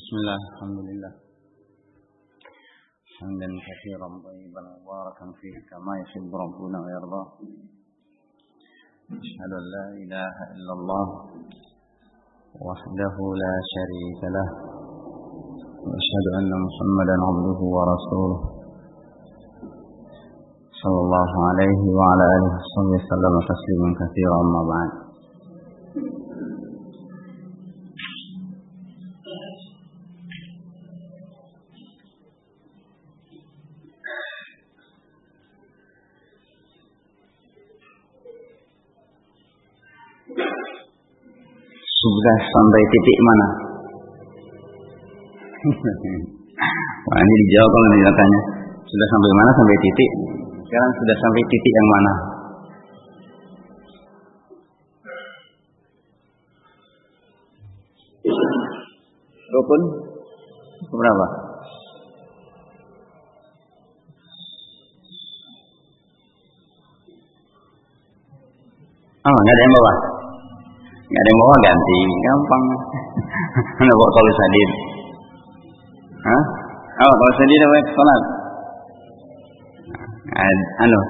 بسم الله الحمد لله. حمدا كثيرا طيبا مباركا فيه كما يحب ربنا ويرضى أشهد أن لا إله إلا الله وحده لا شريك له وأشهد أن محمدا عبده ورسوله صلى الله عليه وعلى آله وصحبه وسلم تسليما كثيرا أما بعد. Sudah sampai titik mana? Wah ini dijawab kalau ditanya. Sudah sampai mana sampai titik? Sekarang sudah sampai titik yang mana? Rukun berapa? Oh, nggak ada yang bawah. Nggak ada yang bawa ganti, gampang. Mana bawa kalau sadid? Hah? Oh, kalau sadid apa sholat? Anu,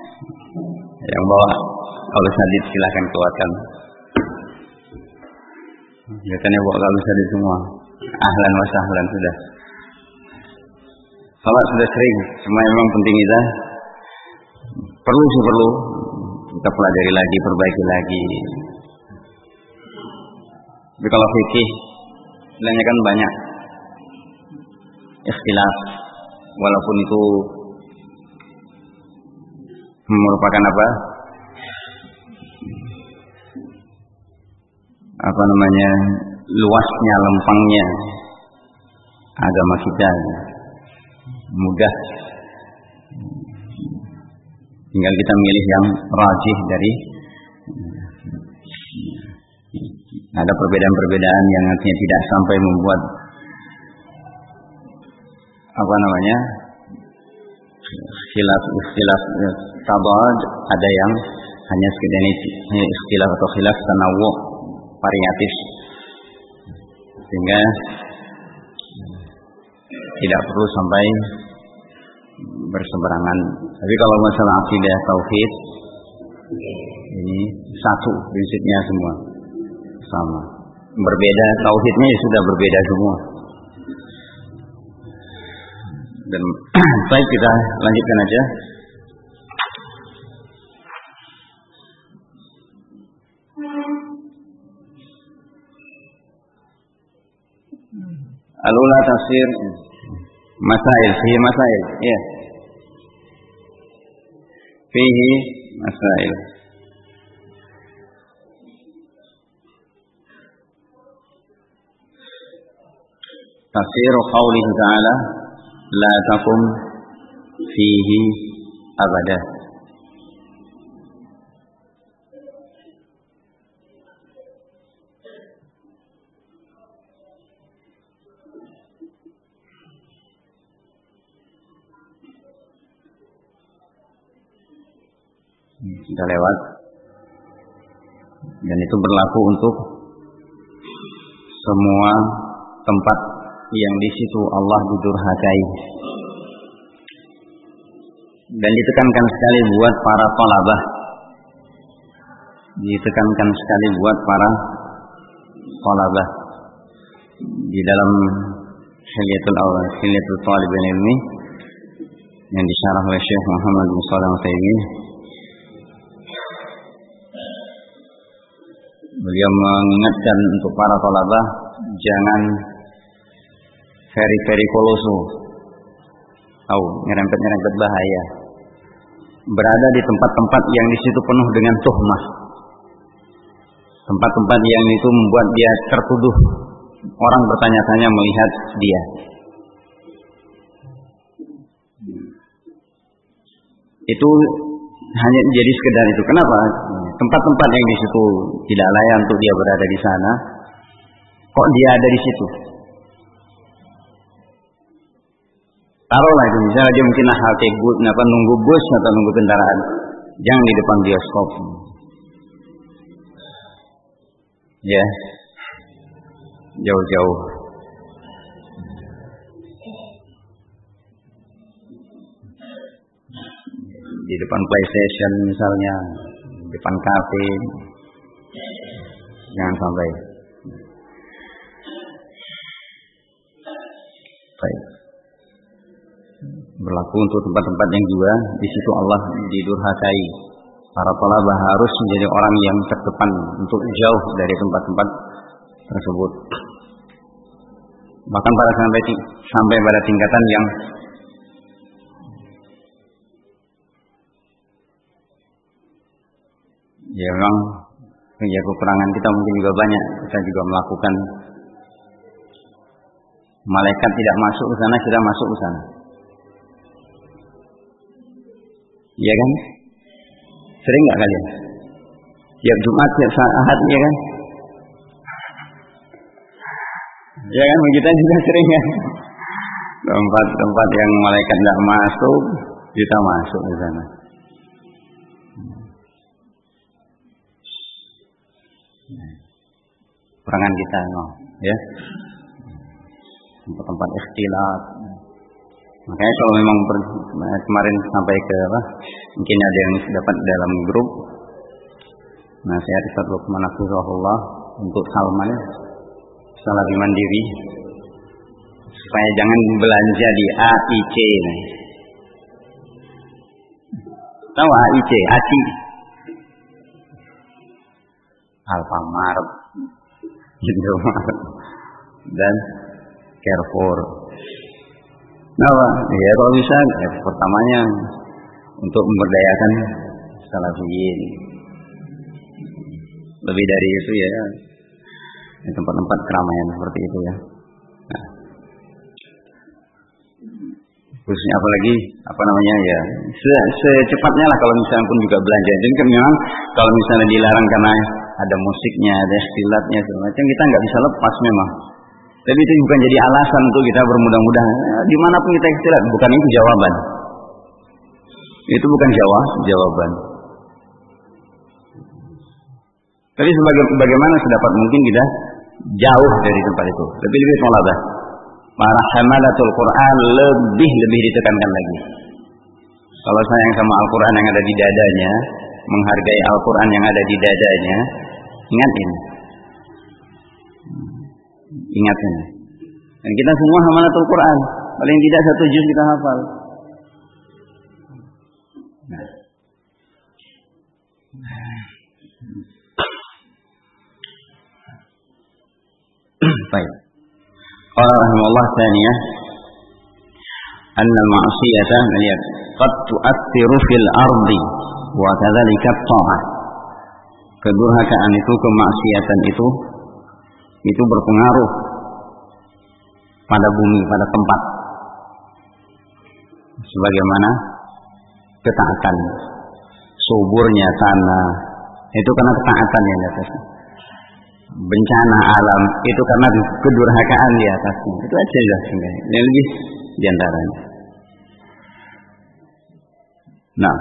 yang bawa kalau sadid silahkan keluarkan. Biasanya bawa kalau sadid semua. Ahlan wa sahlan sudah. Salat sudah sering, cuma memang penting kita perlu sih perlu kita pelajari lagi, perbaiki lagi. Tapi kalau fikih sebenarnya kan banyak ikhtilaf walaupun itu merupakan apa? Apa namanya? luasnya lempangnya agama kita mudah tinggal kita milih yang rajih dari ada perbedaan-perbedaan yang artinya tidak sampai membuat apa namanya khilaf ikhtilaf tabad. Ada yang hanya sekedar ini ikhtilaf atau khilaf tanawu variatif. Sehingga tidak perlu sampai berseberangan. Tapi kalau masalah akidah tauhid ini satu prinsipnya semua sama. Berbeda tauhidnya ya sudah berbeda semua. Dan baik kita lanjutkan aja. Alula tafsir masail, fihi masail, ya. Fihi masail. تفسير قوله تعالى لا تقم فيه أبدا sudah lewat dan itu berlaku untuk semua tempat yang di situ Allah didurhakai. Dan ditekankan sekali buat para tolabah. Ditekankan sekali buat para tolabah. Di dalam Hilyatul Awal, Hilyatul Talibin ini yang disyarah oleh Syekh Muhammad bin Shalih Al Beliau mengingatkan untuk para tolabah jangan Feri-feri koloso. Tahu, nyerempet-nyerempet bahaya. Berada di tempat-tempat yang di situ penuh dengan tuhmah. Tempat-tempat yang itu membuat dia tertuduh. Orang bertanya-tanya melihat dia. Itu hanya jadi sekedar itu. Kenapa? Tempat-tempat yang di situ tidak layak untuk dia berada di sana. Kok dia ada di situ? Taruhlah itu misalnya dia mungkin halte bus, apa nunggu bus atau nunggu kendaraan. Jangan di depan bioskop. Ya. Jauh-jauh. Di depan PlayStation misalnya, di depan kafe. Jangan sampai. Baik berlaku untuk tempat-tempat yang juga di situ Allah didurhakai. Para talabah harus menjadi orang yang terdepan untuk jauh dari tempat-tempat tersebut. Bahkan pada sampai sampai pada tingkatan yang ya memang ya kekurangan kita mungkin juga banyak. Kita juga melakukan malaikat tidak masuk ke sana, kita masuk ke sana. Iya kan? Sering nggak kalian? Tiap Jumat, tiap Ahad, ya kan? Ya kan, kita juga sering ya. Tempat-tempat yang malaikat tidak masuk, kita masuk ke sana. Perangan kita, no, ya. Tempat-tempat ikhtilat, Makanya kalau memang ber, kemarin sampai ke apa, mungkin ada yang dapat dalam grup nasihat Ustaz Lukman Allah untuk Salman Salafi Mandiri supaya jangan belanja di AIC. Tahu AIC? ACI. Alfamart, Indomaret, dan Carrefour. Kenapa? Ya kalau bisa ya, pertamanya untuk memberdayakan salafiyin. Lebih dari itu ya tempat-tempat keramaian seperti itu ya. Nah. Khususnya apalagi apa namanya ya se secepatnya lah kalau misalnya pun juga belanja. Jadi kan memang kalau misalnya dilarang karena ada musiknya, ada istilatnya segala macam kita nggak bisa lepas memang. Tapi itu bukan jadi alasan untuk kita bermudah-mudahan. Eh, di mana pun kita istirahat, bukan itu jawaban. Itu bukan jawab, jawaban. Tapi sebagai, bagaimana sedapat mungkin kita jauh dari tempat itu. Lebih lebih tolabah. Para hamalatul Quran lebih lebih ditekankan lagi. Kalau sayang sama Al-Quran yang ada di dadanya, menghargai Al-Quran yang ada di dadanya, ingat ini. Ingatkan. Dan kita semua hafalatul Quran. Paling tidak satu juz kita hafal. Nah. Baik. Qala Allah thaniyah anna al-ma'siyata lihat qad tu'athiru fil ardi wa kadzalika ta'ah. Kedurhakaan itu kemaksiatan itu itu berpengaruh pada bumi, pada tempat. Sebagaimana ketaatan, suburnya tanah, itu karena ketaatan yang di atasnya. Bencana alam itu karena kedurhakaan di atasnya. Itu aja sehingga ini lebih di antaranya. Nah,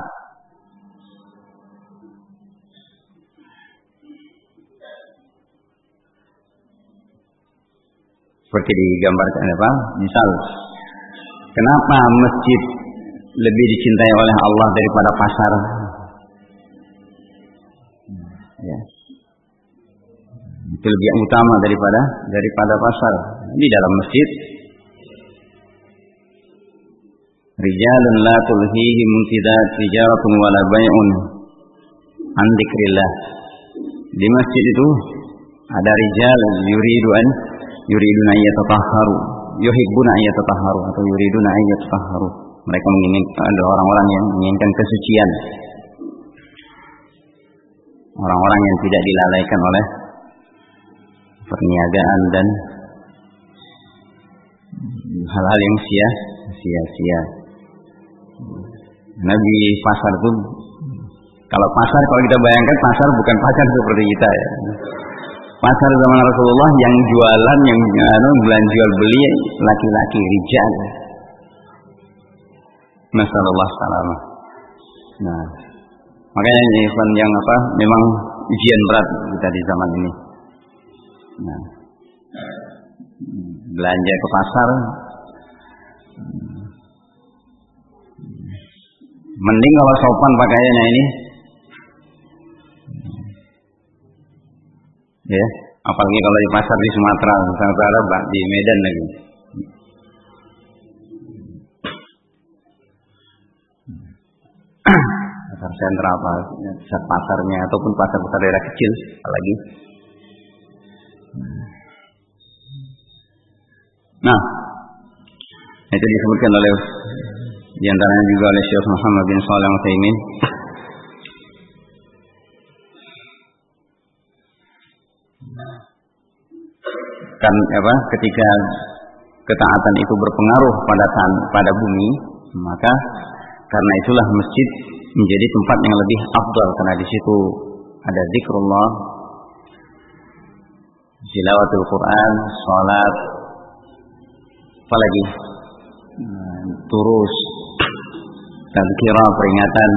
Seperti digambarkan apa? Misal, kenapa masjid lebih dicintai oleh Allah daripada pasar? Ya. Itu lebih utama daripada daripada pasar. Di dalam masjid Rijalun la tulhihim tidat tijaratun wala bay'un an Di masjid itu ada rijal yuridu an yuriduna yatatahharu yuhibbuna yatatahharu atau yuriduna yatatahharu mereka menginginkan adalah orang-orang yang menginginkan kesucian. Orang-orang yang tidak dilalaikan oleh perniagaan dan hal-hal yang sia sia-sia. Nabi pasar itu Kalau pasar, kalau kita bayangkan pasar bukan pasar seperti kita ya. Pasar zaman Rasulullah yang jualan, yang anu, jual beli laki-laki, rijal. Masallallahu salam. Nah, makanya ini yang apa? Memang ujian berat kita di zaman ini. Nah, belanja ke pasar, mending kalau sopan pakaiannya ini ya. Apalagi kalau di pasar di Sumatera Sumatera di Medan lagi. Pasar sentra apa pusat pasarnya ataupun pasar-pasar daerah kecil apalagi. Nah itu disebutkan oleh di antaranya juga oleh Syekh Muhammad bin Shalih Al-Utsaimin kan apa ketika ketaatan itu berpengaruh pada tan pada bumi maka karena itulah masjid menjadi tempat yang lebih afdal. Karena di situ ada zikrullah tilawatul Quran salat apalagi hmm, turus tazkirah peringatan.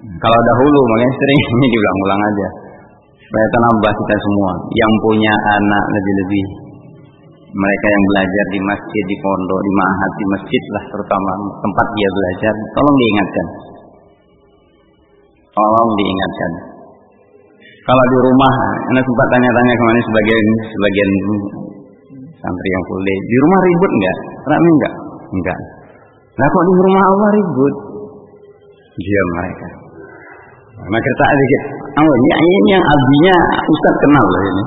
Kalau dahulu makanya sering ini diulang-ulang aja supaya nambah kita semua yang punya anak lebih-lebih mereka yang belajar di masjid, di pondok, di mahat, di masjid lah terutama tempat dia belajar, tolong diingatkan. Tolong diingatkan. Kalau di rumah, anda sempat tanya-tanya ke mana sebagian sebagian santri yang day. Di rumah ribut enggak? Rame enggak? Enggak. Nah kok di rumah Allah ribut? Diam mereka. Nah kita dikit. Oh, ini, ini yang abinya Ustaz kenal loh ini.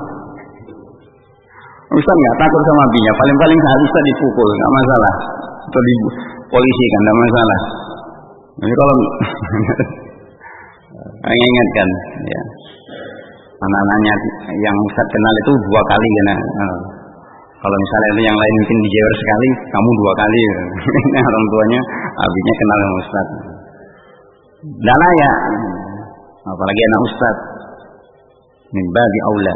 Ustaz nggak takut sama abinya. Paling-paling saat Ustaz dipukul, nggak masalah. Atau di polisi kan, nggak masalah. Jadi kalau ingatkan, ya anak-anaknya yang Ustaz kenal itu dua kali kena. Nah, kalau misalnya itu yang lain mungkin dijewer sekali, kamu dua kali. orang tuanya, abinya kenal sama Ustaz. Dan ya, apalagi anak Ustaz. Min bagi aula.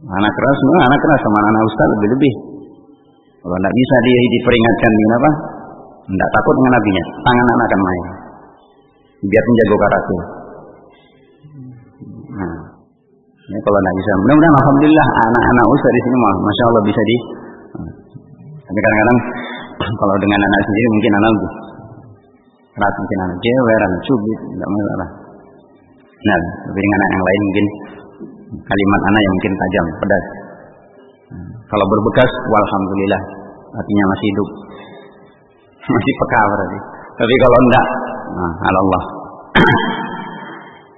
Anak keras, nah, anak keras sama anak Ustaz lebih-lebih. Kalau tidak bisa dia diperingatkan dengan apa? Tidak takut dengan nabinya. Tangan anak akan main. Biar menjaga karakter. Nah, Ya, kalau tidak bisa, mudah-mudahan alhamdulillah anak-anak ustaz di sini mah, masya Allah bisa di. Tapi kadang-kadang kalau dengan anak sendiri mungkin anak lebih keras mungkin anak jewer, anak cubit, tidak masalah. Nah, tapi dengan anak yang lain mungkin kalimat anak yang mungkin tajam, pedas. Kalau berbekas, walhamdulillah, artinya masih hidup, masih peka berarti. Tapi kalau enggak, nah, Allah.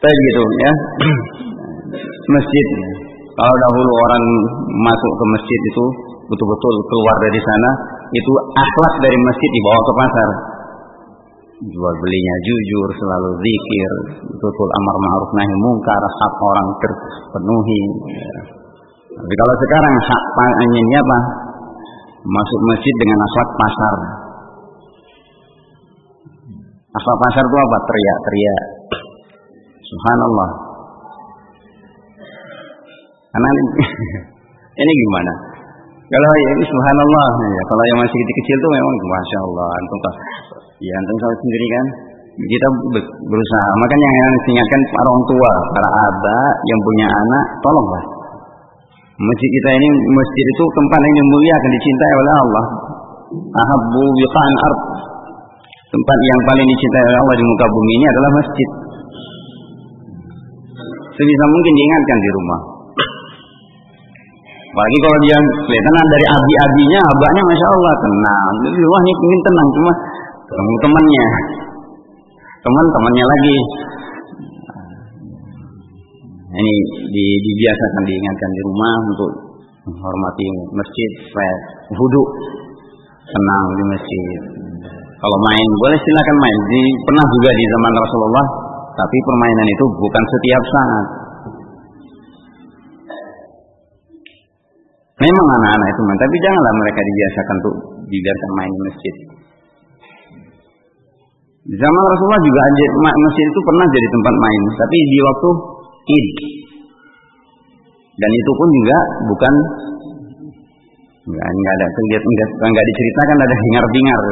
Saya gitu ya masjid. Kalau dahulu orang masuk ke masjid itu betul-betul keluar dari sana, itu akhlak dari masjid dibawa ke pasar. Jual belinya jujur, selalu zikir, betul amar ma'ruf nahi mungkar, hak orang terpenuhi. Tapi kalau sekarang hak ini apa? Masuk masjid dengan akhlak pasar. Akhlak pasar itu apa? Teriak-teriak. Subhanallah. Karena ini gimana? Kalau ya ini subhanallah. Ya, kalau yang masih kecil-kecil tuh memang masya Allah antum ya antum tahu sendiri kan? Kita berusaha. Makanya yang ingatkan orang tua para abah yang punya anak tolonglah. Masjid kita ini masjid itu tempat yang akan dicintai oleh Allah. Ahabbu biqan ard. Tempat yang paling dicintai oleh Allah di muka bumi ini adalah masjid. Sebisa mungkin diingatkan di rumah Apalagi kalau dia kelihatan dari abi-abinya, abahnya masya Allah tenang. Jadi wah ini ingin tenang cuma ketemu temannya, teman-temannya lagi. Ini di, dibiasakan diingatkan di rumah untuk menghormati masjid, supaya wudhu tenang di masjid. Kalau main boleh silakan main. Di, pernah juga di zaman Rasulullah, tapi permainan itu bukan setiap saat. Memang anak-anak itu main, tapi janganlah mereka dibiasakan untuk dibiarkan main di masjid. Zaman Rasulullah juga masjid itu pernah jadi tempat main, tapi di waktu Id. Dan itu pun juga bukan enggak, enggak ada kegiatan enggak diceritakan ada hingar-bingar.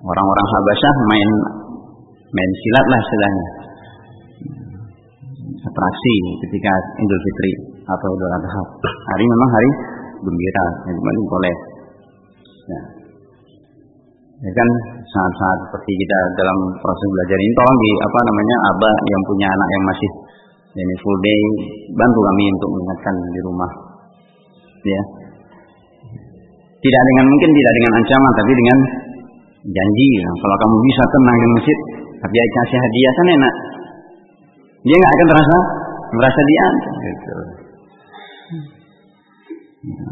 Orang-orang Habasyah main main silat lah istilahnya. Atraksi ketika Idul Fitri atau Idul Adha. Hari memang hari gembira, yang boleh. Ya. ya kan saat-saat seperti kita dalam proses belajar ini tolong di apa namanya abah yang punya anak yang masih ini full day bantu kami untuk mengingatkan di rumah ya tidak dengan mungkin tidak dengan ancaman tapi dengan janji nah, kalau kamu bisa tenang di masjid tapi kasih hadiah kan enak dia nggak akan terasa merasa dia gitu. Ya.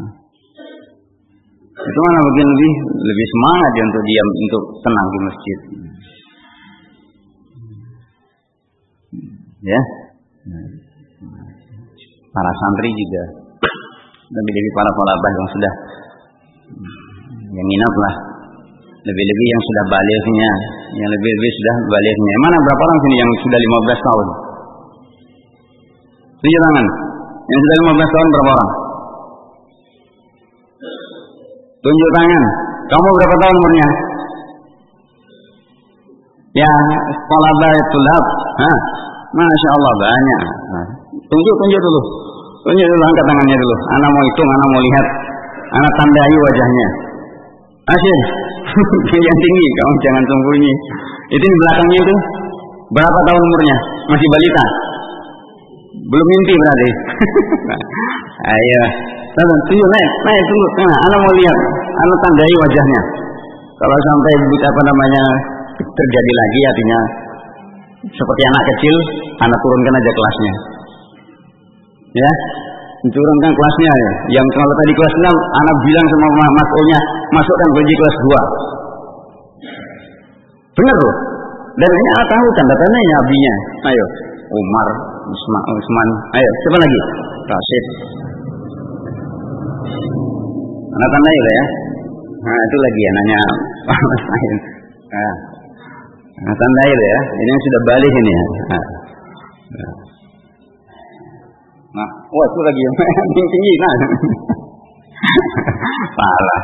Itu mana mungkin lebih lebih semangat dia untuk diam untuk tenang di masjid. Ya. Para santri juga. Lebih-lebih para polabah yang sudah yang minat lah. Lebih-lebih yang sudah baliknya, yang lebih-lebih sudah baliknya. Mana berapa orang sini yang sudah 15 tahun? Tunjuk tangan. Yang sudah 15 tahun berapa orang? Tunjuk tangan. Kamu berapa tahun umurnya? Ya, sekolah tulab. Hah? Masya Allah banyak. Tunjuk, tunjuk dulu. Tunjuk dulu, angkat tangannya dulu. Anak mau hitung, anak mau lihat. Anak tandai wajahnya. Asyik. yang tinggi, kamu jangan sembunyi. Itu di belakangnya itu. Berapa tahun umurnya? Masih balita? Belum mimpi berarti. Ayo. Sabar, tujuh naik, naik tunggu. Nah, anak mau lihat, anak tandai wajahnya. Kalau sampai apa namanya terjadi lagi, artinya seperti anak kecil, anak turunkan aja kelasnya. Ya, turunkan kelasnya ya. Yang kalau tadi kelas 6, anak bilang sama masuknya, masukkan kunci kelas 2. Benar loh. Dan ini anak tahu tanda tandanya abinya. Ayo, Umar, Usman, ayo, siapa lagi? Rasid, Anak tanda ya. Nah, itu lagi ya nanya Mas. Nah, nah tanda ya. Ini sudah balik ini ya. Nah, nah. wah itu lagi yang tinggi. Nah, salah.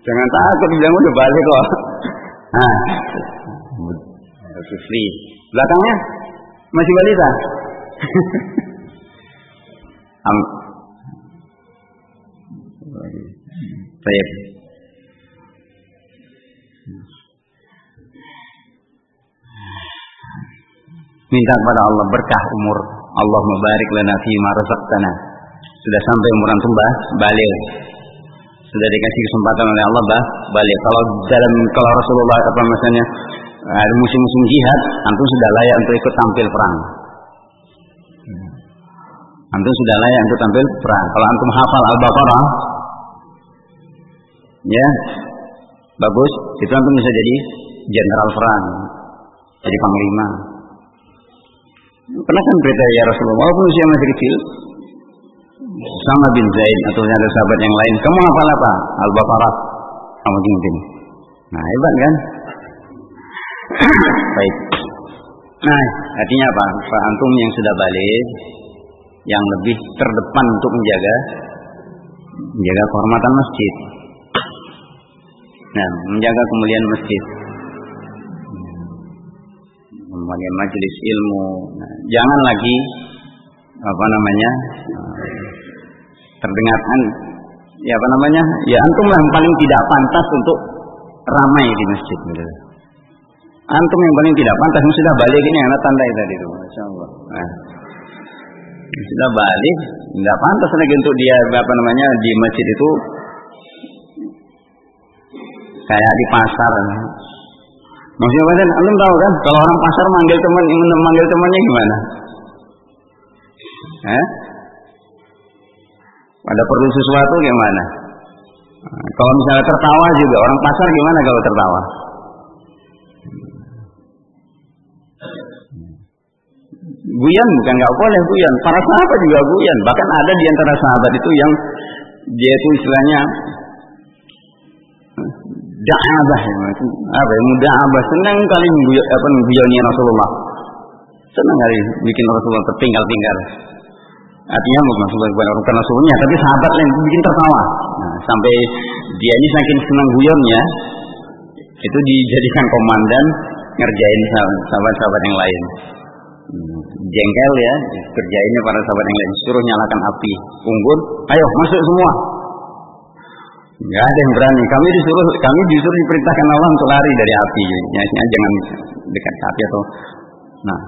Jangan takut bilang udah balik kok. Nah, Sufri. Belakangnya masih balita. Baik. Minta kepada Allah berkah umur. Allah mubarik lana fi ma razaqtana. Sudah sampai umur antum balik. Sudah dikasih kesempatan oleh Allah bah, balik. Kalau dalam kalau Rasulullah apa misalnya ada musim-musim jihad, antum sudah layak untuk ikut tampil perang. Antum sudah layak untuk tampil perang. Kalau antum hafal Al-Baqarah, ya. Bagus. Itu nanti bisa jadi jenderal perang. Jadi panglima. Pernah kan berita ya Rasulullah walaupun usia masih kecil. Sama bin Zaid atau ada sahabat yang lain. Kamu hafal apa Al-Baqarah kamu tinggi nah hebat kan? Baik. Nah artinya apa? Pak Antum yang sudah balik yang lebih terdepan untuk menjaga menjaga kehormatan masjid Nah, menjaga kemuliaan masjid. Kemudian majelis ilmu. Nah, jangan lagi apa namanya terdengarkan ya apa namanya ya antum yang paling tidak pantas untuk ramai di masjid gitu. Antum yang paling tidak pantas sudah balik ini anak tanda tadi itu, masya Allah. Nah, sudah balik, tidak pantas lagi untuk dia apa namanya di masjid itu kayak di pasar. Maksudnya apa kan? Antum tahu kan? Kalau orang pasar manggil teman, manggil temannya gimana? Eh? Ada perlu sesuatu gimana? Nah, kalau misalnya tertawa juga orang pasar gimana kalau tertawa? Guyan bukan nggak boleh guyan. Para sahabat juga guyan. Bahkan ada di antara sahabat itu yang dia itu istilahnya Da'abah apa ya muda'abah senang kali apa mengguyoni Rasulullah. Senang kali bikin Rasulullah tertinggal-tinggal. Artinya maksudnya bukan Rasulnya, tapi sahabat yang bikin tertawa. Nah, sampai dia ini saking senang guyonnya, itu dijadikan komandan ngerjain sahabat-sahabat yang lain. Hmm, jengkel ya, kerjainnya para sahabat yang lain, suruh nyalakan api, unggun, ayo masuk semua. Enggak ada yang berani. Kami disuruh, kami disuruh diperintahkan Allah untuk lari dari api. Ya, jangan dekat api atau, nah,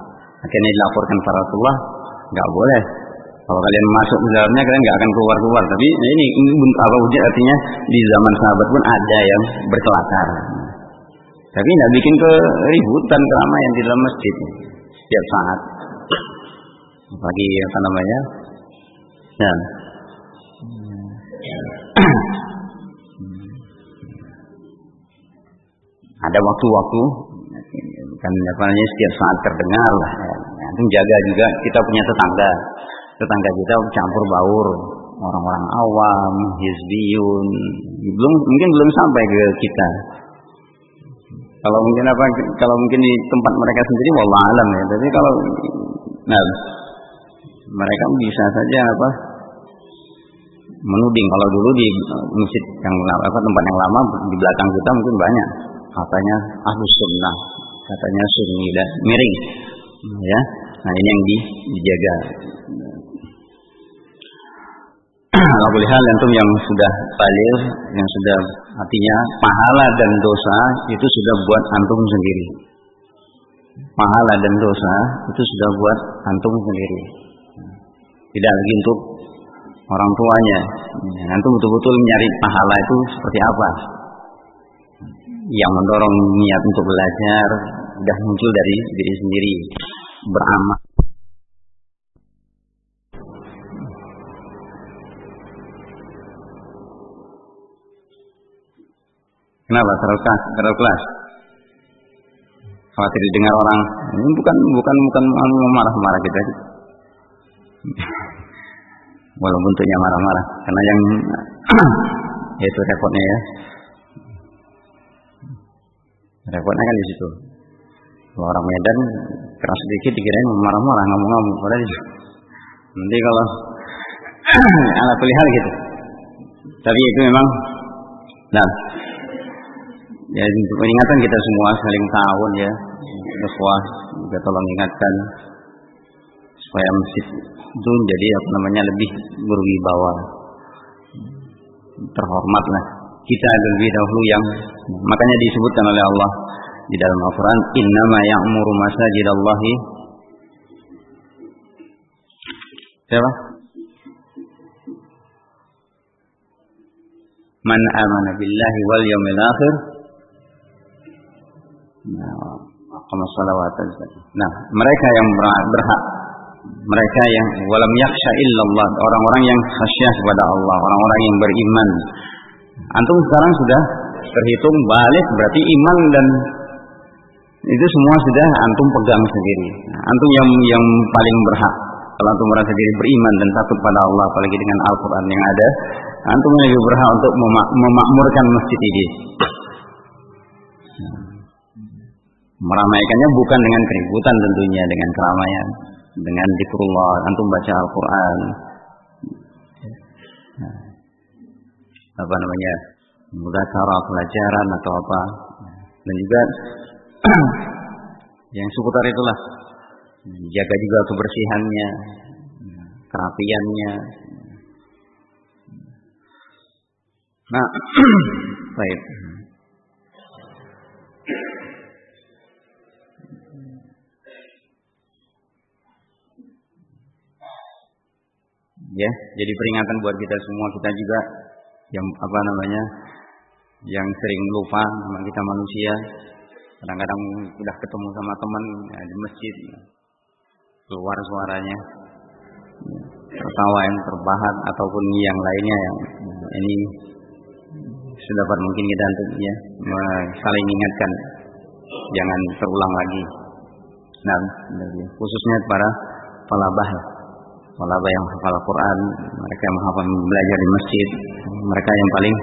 akhirnya dilaporkan para Rasulullah, nggak boleh. Kalau kalian masuk di dalamnya kalian nggak akan keluar keluar. Tapi ini ini apa wujud artinya di zaman sahabat pun ada yang berkelakar. Tapi tidak bikin keributan keramaian di dalam masjid setiap saat. Bagi apa namanya? Ya. Ada waktu-waktu kan apa namanya setiap saat terdengar lah. Ya, itu jaga juga kita punya tetangga tetangga kita campur baur orang-orang awam, hizbiyun, belum mungkin belum sampai ke kita. Kalau mungkin apa kalau mungkin di tempat mereka sendiri wallah alam ya. Tapi kalau nah mereka bisa saja apa menuding kalau dulu di masjid yang apa tempat yang lama di belakang kita mungkin banyak katanya ahlus sunnah katanya sunni dan miring ya nah ini yang dijaga Kalau hal antum yang sudah balir, yang sudah artinya pahala dan dosa itu sudah buat antum sendiri. Pahala dan dosa itu sudah buat antum sendiri. Tidak lagi untuk orang tuanya. Antum betul-betul mencari pahala itu seperti apa? Yang mendorong niat untuk belajar sudah muncul dari diri sendiri. Beramal Kenapa? Terlalu kelas. Khawatir didengar orang. Ini bukan bukan bukan marah-marah kita. Walaupun bentuknya marah-marah, karena yang itu repotnya ya. Repotnya kan di situ. Kalau orang Medan keras sedikit dikirain marah-marah ngomong-ngomong. Padahal nanti kalau ala pelihara gitu. Tapi itu memang nah Ya untuk peringatan kita semua saling tahun ya. Ikhwah juga tolong ingatkan supaya masjid itu jadi apa namanya lebih berwibawa. Terhormatlah kita lebih dahulu yang makanya disebutkan oleh Allah di dalam Al-Qur'an innama ya'muru masajidallahi siapa? Man amana billahi wal yawmil akhir. Nah, mereka yang berhak. Mereka yang walam yaksha illallah. Orang-orang yang khasyah kepada Allah. Orang-orang yang beriman. Antum sekarang sudah terhitung balik berarti iman dan itu semua sudah antum pegang sendiri. Nah, antum yang yang paling berhak. Kalau antum merasa diri beriman dan takut pada Allah apalagi dengan Al-Quran yang ada antum lebih berhak untuk memakmurkan masjid ini. Meramaikannya bukan dengan keributan tentunya dengan keramaian dengan zikrullah antum baca Al-Qur'an. Nah, apa namanya mudah cara pelajaran atau apa. Dan juga yang seputar itulah. Jaga juga kebersihannya kerapiannya. Nah baik. Ya jadi peringatan buat kita semua. Kita juga yang apa namanya yang sering lupa sama kita manusia. Kadang-kadang sudah ketemu sama teman ya, di masjid keluar suaranya. Tertawa yang terbahak ataupun yang lainnya yang ini sudah mungkin kita untuk ya saling ingatkan. Jangan terulang lagi. Nah khususnya para pelabah ya. Walaba yang hafal Quran, mereka yang menghafal belajar di masjid, mereka yang paling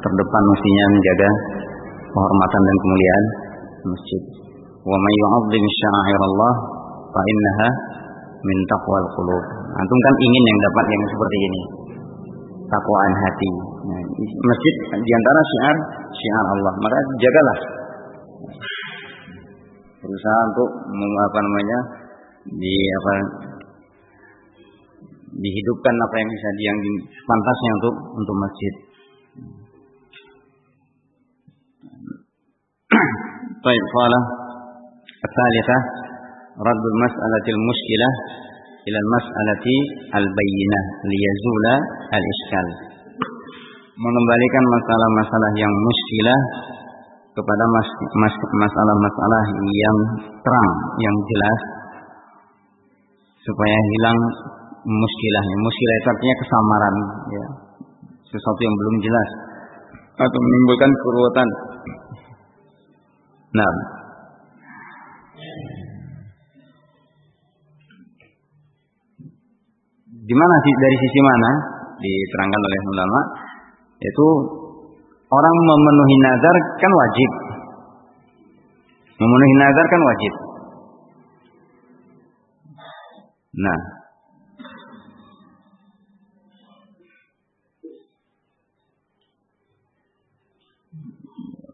terdepan mestinya menjaga kehormatan dan kemuliaan masjid. Wa may yu'azzim sya'airallah fa innaha min taqwal qulub. Antum kan ingin yang dapat yang seperti ini. Takwaan hati. Nah, masjid di antara syiar syiar Allah. Maka jagalah. Berusaha untuk apa namanya di apa dihidupkan apa yang bisa yang pantasnya untuk untuk masjid. Baik, qala الثالثة رد المسألة المشكلة إلى المسألة البينة ليزول الإشكال mengembalikan masalah-masalah yang muskilah kepada masalah-masalah yang terang, yang jelas supaya hilang muskilahnya. Muskilah itu artinya kesamaran, ya. Sesuatu yang belum jelas atau menimbulkan keruwetan. Nah, di mana dari sisi mana? Diterangkan oleh ulama yaitu orang memenuhi nazar kan wajib. Memenuhi nazar kan wajib. Nah.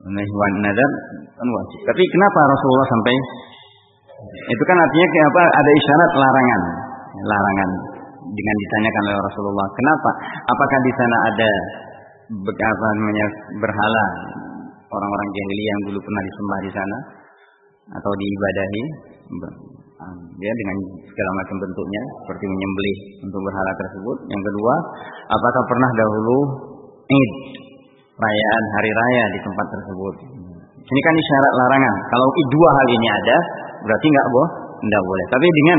Memenuhi nazar kan wajib tapi kenapa Rasulullah sampai itu kan artinya apa ada isyarat larangan larangan dengan ditanyakan oleh Rasulullah, kenapa? Apakah di sana ada apa namanya berhala orang-orang jahiliyah yang dulu pernah disembah di sana atau diibadahi ya dengan segala macam bentuknya seperti menyembelih untuk berhala tersebut. Yang kedua, apakah pernah dahulu Id perayaan hari raya di tempat tersebut? Ini kan isyarat larangan. Kalau dua hal ini ada, berarti nggak boh, nggak boleh. Tapi dengan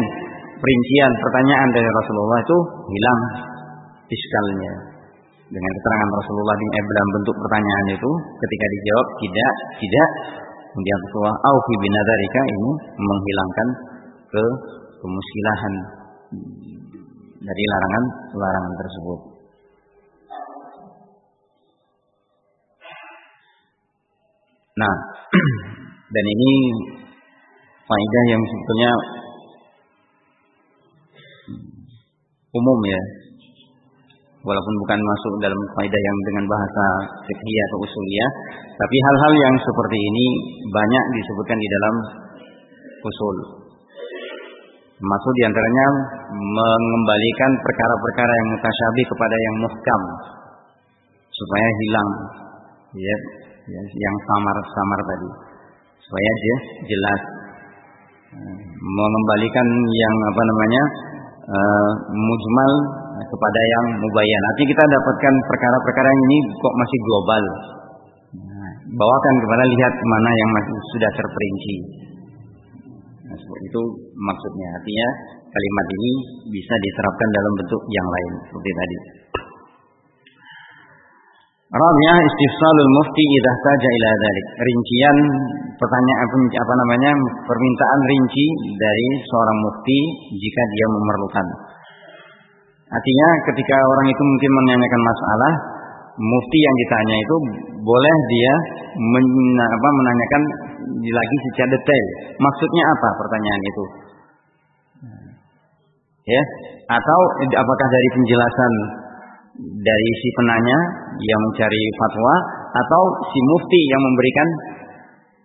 perincian pertanyaan dari Rasulullah itu hilang fiskalnya. Dengan keterangan Rasulullah di dalam bentuk pertanyaan itu, ketika dijawab tidak, tidak, kemudian Rasulullah aufi binadarika ini menghilangkan ke kemuskilahan dari larangan larangan tersebut. Nah, dan ini faedah yang sebetulnya umum ya. Walaupun bukan masuk dalam kaidah yang dengan bahasa fikih atau usuliyah, tapi hal-hal yang seperti ini banyak disebutkan di dalam usul. Masuk di antaranya mengembalikan perkara-perkara yang mutasyabih kepada yang muhkam supaya hilang ya, ya yang samar-samar tadi supaya dia jelas mengembalikan yang apa namanya uh, mujmal kepada yang mubayyan. Artinya kita dapatkan perkara-perkara ini kok masih global. Nah, bawakan kepada lihat mana yang masih sudah terperinci. Nah, itu maksudnya. Artinya kalimat ini bisa diterapkan dalam bentuk yang lain seperti tadi. Rabi'ah istifsalul mufti idza taja ila dzalik. Rincian pertanyaan apa namanya? permintaan rinci dari seorang mufti jika dia memerlukan. Artinya ketika orang itu mungkin menanyakan masalah, mufti yang ditanya itu boleh dia men, apa, menanyakan lagi secara detail. Maksudnya apa pertanyaan itu? Ya, atau apakah dari penjelasan dari si penanya yang mencari fatwa atau si mufti yang memberikan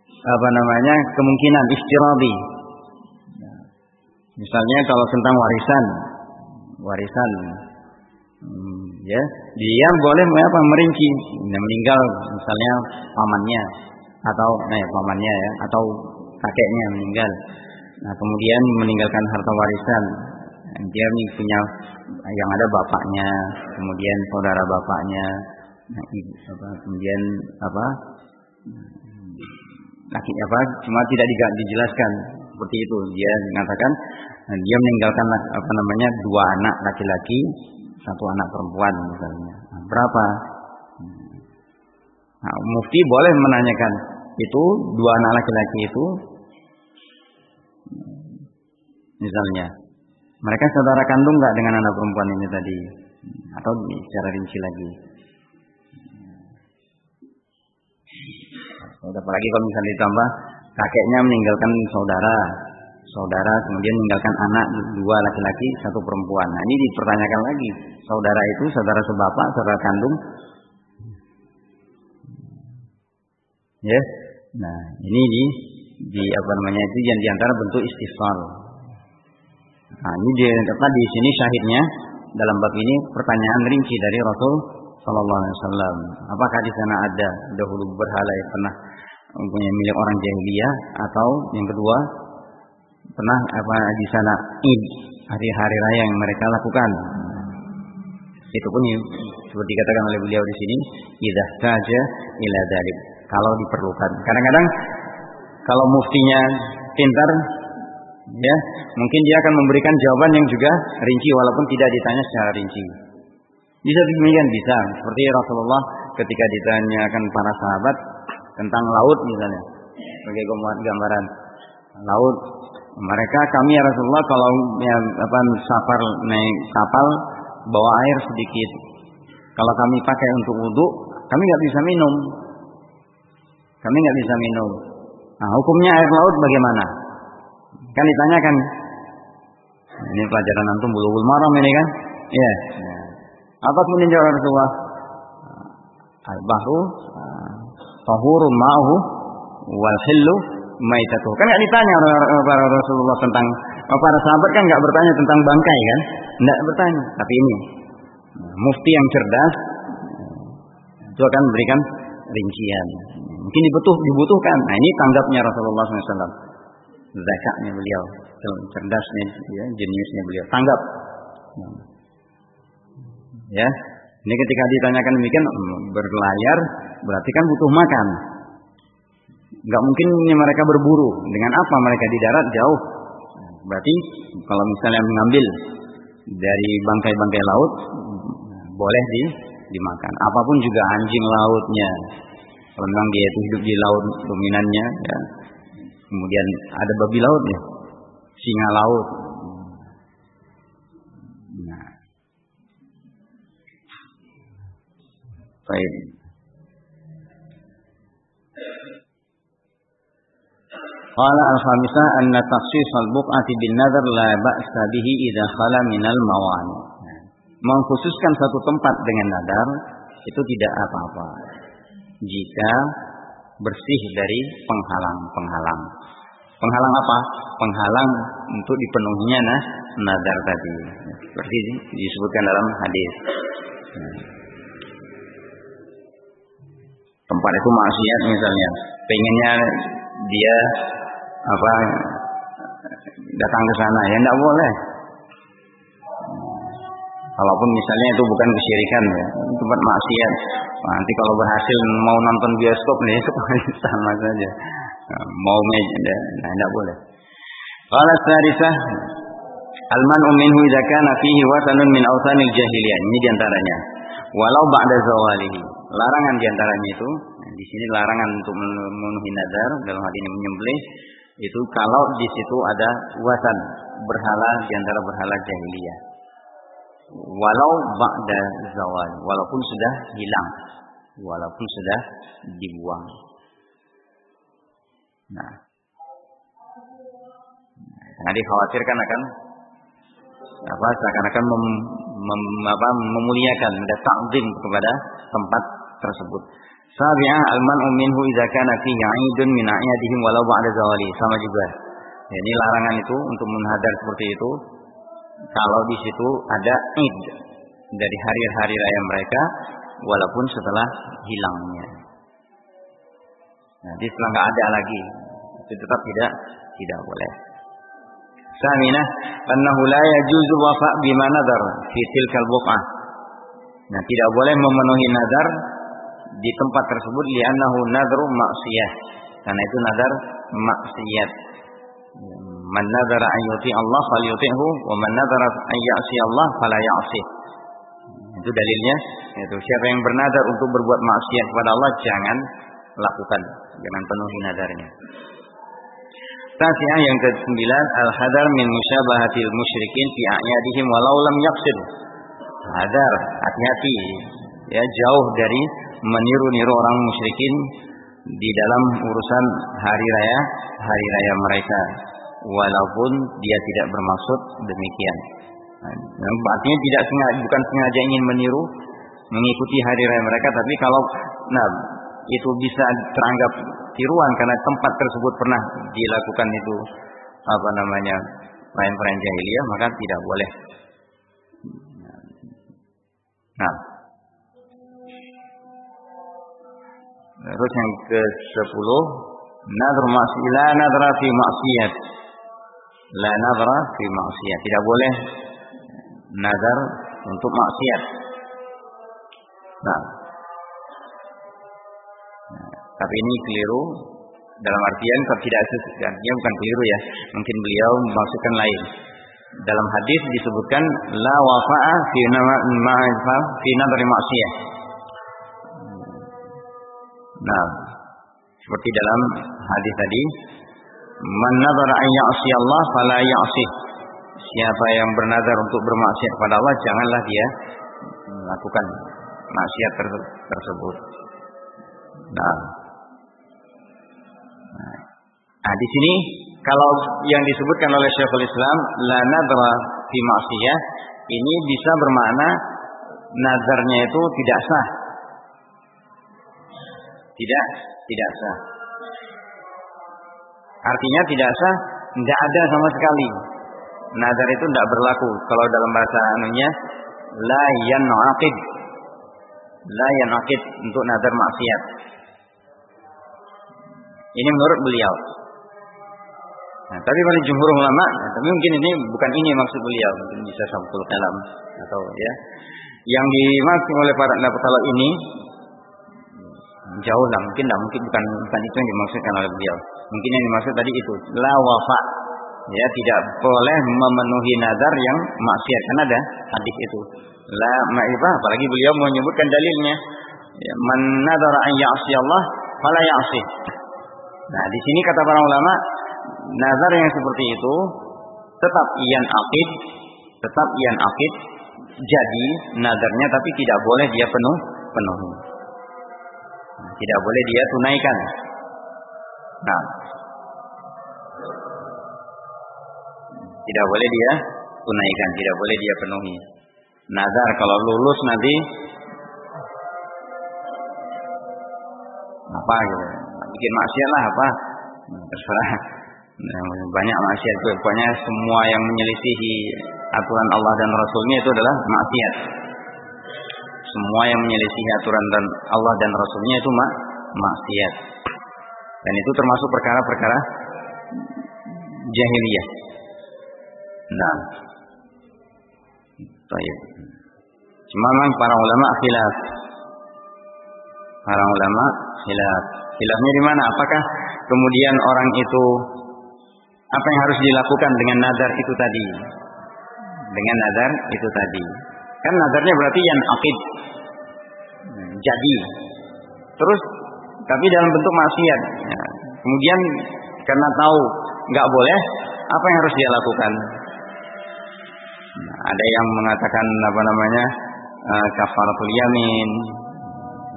apa namanya kemungkinan istirabi. Misalnya kalau tentang warisan, warisan, hmm, ya dia boleh apa merinci, nah, meninggal misalnya pamannya atau nah, pamannya ya atau kakeknya meninggal, nah kemudian meninggalkan harta warisan, dia punya yang ada bapaknya, kemudian saudara bapaknya, nah, apa, kemudian apa laki apa cuma tidak dijelaskan seperti itu. Dia mengatakan nah, dia meninggalkan apa namanya dua anak laki-laki satu anak perempuan misalnya. Nah, berapa? Nah, mufti boleh menanyakan itu dua anak laki-laki itu? Misalnya mereka saudara kandung nggak dengan anak perempuan ini tadi? Atau secara rinci lagi? Apalagi kalau misalnya ditambah kakeknya meninggalkan saudara, saudara kemudian meninggalkan anak dua laki-laki satu perempuan. Nah ini dipertanyakan lagi saudara itu saudara sebapak, saudara kandung. Ya, yes. nah ini di di apa namanya itu yang di antara bentuk istifal. Nah ini dia di sini syahidnya dalam bab ini pertanyaan rinci dari Rasul Sallallahu Alaihi Wasallam. Apakah di sana ada dahulu berhala yang pernah mempunyai milik orang jahiliyah atau yang kedua pernah apa di sana id hari-hari raya yang mereka lakukan. Itu pun seperti dikatakan oleh beliau di sini, idah saja ila dalil. Kalau diperlukan. Kadang-kadang kalau muftinya pintar, ya mungkin dia akan memberikan jawaban yang juga rinci walaupun tidak ditanya secara rinci. Bisa demikian bisa. Seperti Rasulullah ketika ditanyakan para sahabat tentang laut misalnya. Sebagai gambaran laut. Mereka kami ya Rasulullah kalau ya, apa safar naik kapal bawa air sedikit. Kalau kami pakai untuk wudhu, kami nggak bisa minum. Kami nggak bisa minum. Nah, hukumnya air laut bagaimana? Kan ditanyakan. Ini pelajaran antum bulu maram ini kan? Iya. Yeah. Apa kemudian jawab Rasulullah? Al-bahru tahurun ma'hu wal hillu maitatuh. Kan ditanya para Rasulullah tentang para sahabat kan enggak bertanya tentang bangkai kan? Enggak bertanya. Tapi ini mufti yang cerdas itu akan memberikan rincian. Mungkin dibutuh, dibutuhkan. Nah ini tanggapnya Rasulullah SAW. Zakatnya beliau, cerdasnya, ya, jeniusnya beliau. Tanggap. Ya, ini ketika ditanyakan demikian berlayar berarti kan butuh makan. Gak mungkin mereka berburu. Dengan apa mereka di darat jauh? Berarti kalau misalnya mengambil dari bangkai-bangkai laut boleh di dimakan. Apa pun juga anjing lautnya. Kalau memang dia itu hidup di laut dominannya, ya. Kemudian ada babi lautnya, singa laut, Baik. Qala al-khamisah anna takhsis al-buq'ati bin nadar la ba'sa bihi idza khala minal mawani. Mengkhususkan satu tempat dengan nadar itu tidak apa-apa. Jika bersih dari penghalang-penghalang. Penghalang apa? Penghalang untuk dipenuhinya nah nadar tadi. Seperti disebutkan dalam hadis tempat itu maksiat misalnya pengennya dia apa datang ke sana ya tidak boleh Kalaupun misalnya itu bukan kesyirikan ya, tempat maksiat. Nanti kalau berhasil mau nonton bioskop nih itu sama saja. Mau meja, nah tidak boleh. Kalau sarisah Alman minhu idza kana fihi watanun min awsanil jahiliyah. Ini di antaranya. Walau ba'da zawalihi. Larangan di antaranya itu, di sini larangan untuk memenuhi nazar dalam hal ini menyembelih itu kalau di situ ada watan berhala di antara berhala jahiliyah. Walau ba'da zawal, walaupun sudah hilang, walaupun sudah dibuang. Nah, karena dikhawatirkan akan apa seakan-akan mem, mem, apa, memuliakan takzim kepada tempat tersebut. Sabi'ah al-man'u minhu idza kana fihi 'aidun min a'yadihim walau ba'da zawali. Sama juga. Ya, ini larangan itu untuk menghadar seperti itu kalau di situ ada id dari hari-hari raya mereka walaupun setelah hilangnya. Nanti setelah nggak ada lagi itu tetap tidak tidak boleh. Saminah annahu la yajuzu wafa bima nadar fi tilkal buq'ah. Nah, tidak boleh memenuhi nadar di tempat tersebut li'annahu nadru maksiyah. Karena itu nadar maksiat. Man nadara an yuti Allah falyuti'hu wa man nadara an ya'si Allah fala ya'si. Itu dalilnya yaitu siapa yang bernadar untuk berbuat maksiat kepada Allah jangan lakukan, jangan penuhi nadarnya. Tasiah yang ke-9 al-hadar min musyabahatil musyrikin fi a'yadihim walau lam yaqsid. Hadar, hati-hati ya jauh dari meniru-niru orang musyrikin di dalam urusan hari raya hari raya mereka walaupun dia tidak bermaksud demikian. Nah, artinya tidak sengaja bukan sengaja ingin meniru mengikuti hari raya mereka tapi kalau nah itu bisa teranggap tiruan karena tempat tersebut pernah dilakukan itu apa namanya perayaan-perayaan jahiliyah maka tidak boleh. Nah, terus yang ke sepuluh nadr maksiat la nadra fi maksiat la nadra fi maksiat tidak boleh nazar untuk maksiat. Nah, tapi ini keliru dalam artian kalau tidak artinya bukan keliru ya. Mungkin beliau maksudkan lain. Dalam hadis disebutkan la wafa'a fi ma'afa fi nadri maksiyah. Nah, seperti dalam hadis tadi, man nadara an ya'si Allah fala ya'si. Siapa yang bernazar untuk bermaksiat kepada Allah, janganlah dia melakukan maksiat tersebut. Nah, Nah, di sini kalau yang disebutkan oleh Syekhul Islam la nadra fi ma'siyah ini bisa bermakna nazarnya itu tidak sah. Tidak, tidak sah. Artinya tidak sah, tidak ada sama sekali. Nazar itu tidak berlaku. Kalau dalam bahasa anunya la yanaqid. La yanaqid untuk nazar maksiat. Ini menurut beliau. Nah, tapi pada jumhur ulama, nah, tapi mungkin ini bukan ini maksud beliau, mungkin bisa sampul kalam atau ya. Yang dimaksud oleh para kalau ini jauh lah, mungkin lah, mungkin bukan bukan itu yang dimaksudkan oleh beliau. Mungkin yang dimaksud tadi itu la wafa. Ya, tidak boleh memenuhi nazar yang maksiat karena ada hadis itu. La ma'ibah, apalagi beliau menyebutkan dalilnya. Ya, man nadara an ya'si Allah fala ya'si. Nah, di sini kata para ulama, nazar yang seperti itu tetap ian akid, tetap ian akid jadi nazarnya tapi tidak boleh dia penuh penuhi. Nah, tidak boleh dia tunaikan. Nah, tidak boleh dia tunaikan, tidak boleh dia penuhi. Nazar kalau lulus nanti apa gitu. Bikin maksiat lah apa. Nah, terserah. Nah, banyak maksiat pokoknya semua yang menyelisihi aturan Allah dan Rasulnya itu adalah maksiat. Semua yang menyelisihi aturan dan Allah dan Rasulnya itu mak maksiat. Dan itu termasuk perkara-perkara jahiliyah nah baik cuma memang para ulama khilaf para ulama khilaf Hilafnya di mana? Apakah kemudian orang itu apa yang harus dilakukan dengan nazar itu tadi? Dengan nazar itu tadi. Kan nazarnya berarti yang akid. Jadi. Terus tapi dalam bentuk maksiat. Ya. Kemudian karena tahu nggak boleh, apa yang harus dia lakukan? Nah, ada yang mengatakan apa namanya uh, kafaratul yamin,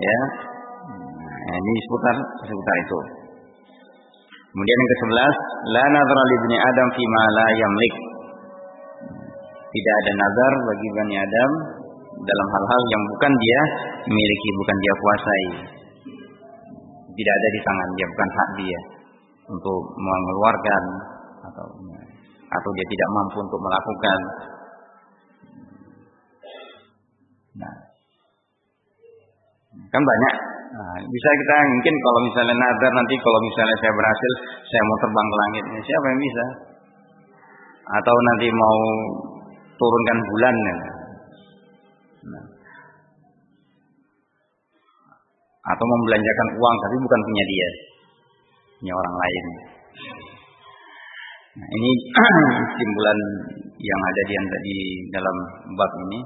ya Nah, ini seputar seputar itu. Kemudian yang ke-11, la li ibni Adam fi ma la yamlik. Tidak ada nazar bagi Bani Adam dalam hal-hal yang bukan dia miliki, bukan dia kuasai. Tidak ada di tangan dia, bukan hak dia untuk mengeluarkan atau atau dia tidak mampu untuk melakukan. Nah, kan banyak Nah, bisa kita mungkin kalau misalnya nazar nanti kalau misalnya saya berhasil saya mau terbang ke langit. Ya, siapa yang bisa? Atau nanti mau turunkan bulan. Ya. Nah. Atau membelanjakan uang tapi bukan punya dia. Punya orang lain. Nah, ini simpulan yang ada di, di dalam bab ini.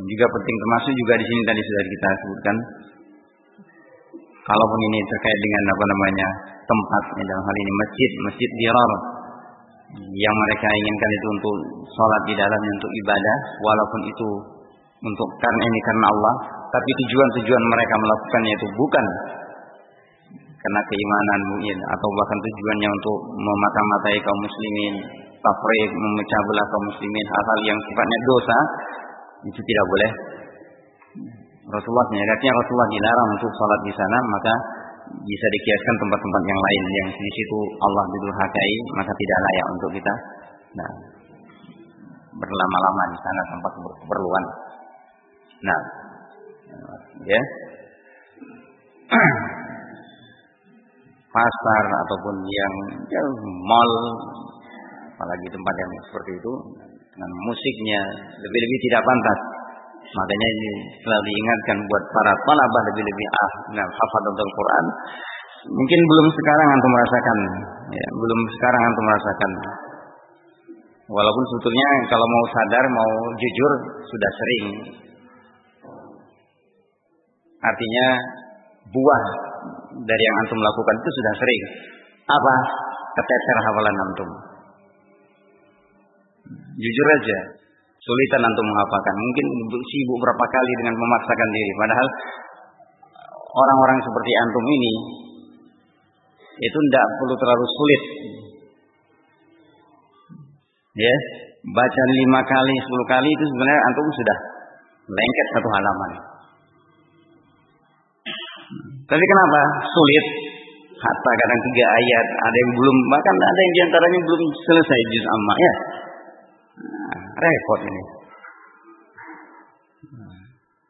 Yang juga penting termasuk juga di sini tadi sudah kita sebutkan. Kalaupun ini terkait dengan apa namanya tempatnya dalam hal ini masjid, masjid dirar yang mereka inginkan itu untuk sholat di dalamnya untuk ibadah, walaupun itu untuk karena ini karena Allah, tapi tujuan-tujuan mereka melakukannya itu bukan karena keimanan mungkin atau bahkan tujuannya untuk memata-matai kaum muslimin, tafriq, memecah belah kaum muslimin, hal-hal yang sifatnya dosa itu tidak boleh. Rasulullah menyeratnya Rasulullah dilarang untuk sholat di sana, maka bisa dikiaskan tempat-tempat yang lain yang di situ Allah didurhakai, maka tidak layak untuk kita nah, berlama-lama di sana tempat keperluan. Nah, ya. pasar ataupun yang ya, mall apalagi tempat yang seperti itu dengan musiknya lebih-lebih tidak pantas makanya ini selalu diingatkan buat para talabah lebih-lebih ah nah, hafadzatul Quran mungkin belum sekarang antum merasakan ya belum sekarang antum merasakan walaupun sebetulnya kalau mau sadar mau jujur sudah sering artinya buah dari yang antum lakukan itu sudah sering. Apa? Keteter hafalan antum. Jujur aja, sulitan antum menghafalkan. Mungkin sibuk berapa kali dengan memaksakan diri. Padahal orang-orang seperti antum ini itu tidak perlu terlalu sulit. Ya, baca lima kali, sepuluh kali itu sebenarnya antum sudah lengket satu halaman. Tapi kenapa? Sulit. Hatta kadang tiga ayat, ada yang belum, bahkan ada yang di antaranya belum selesai juz amma ya. Nah, repot ini.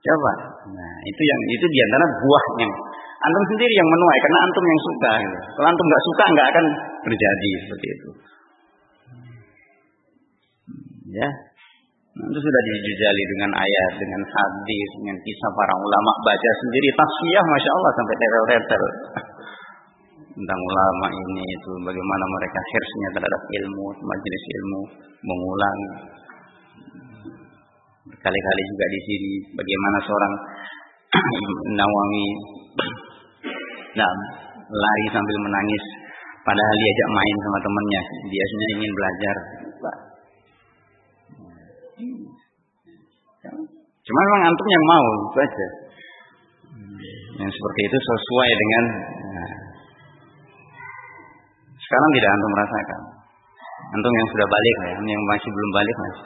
Coba. Nah, itu yang itu di antara buahnya. Antum sendiri yang menuai karena antum yang suka. Gitu. Kalau antum nggak suka nggak akan terjadi seperti itu. Ya, itu sudah dijajali dengan ayat, dengan hadis, dengan kisah para ulama baca sendiri tafsirah masya Allah sampai tetel-tetel tentang ulama ini itu bagaimana mereka hirsnya terhadap ilmu, majelis ilmu, mengulang kali-kali juga di sini bagaimana seorang Nawawi nah, lari sambil menangis padahal diajak main sama temannya dia sebenarnya ingin belajar Cuma memang antum yang mau, itu aja. Yang seperti itu sesuai dengan nah. sekarang tidak antum merasakan. Antum yang sudah balik ya, yang masih belum balik mas.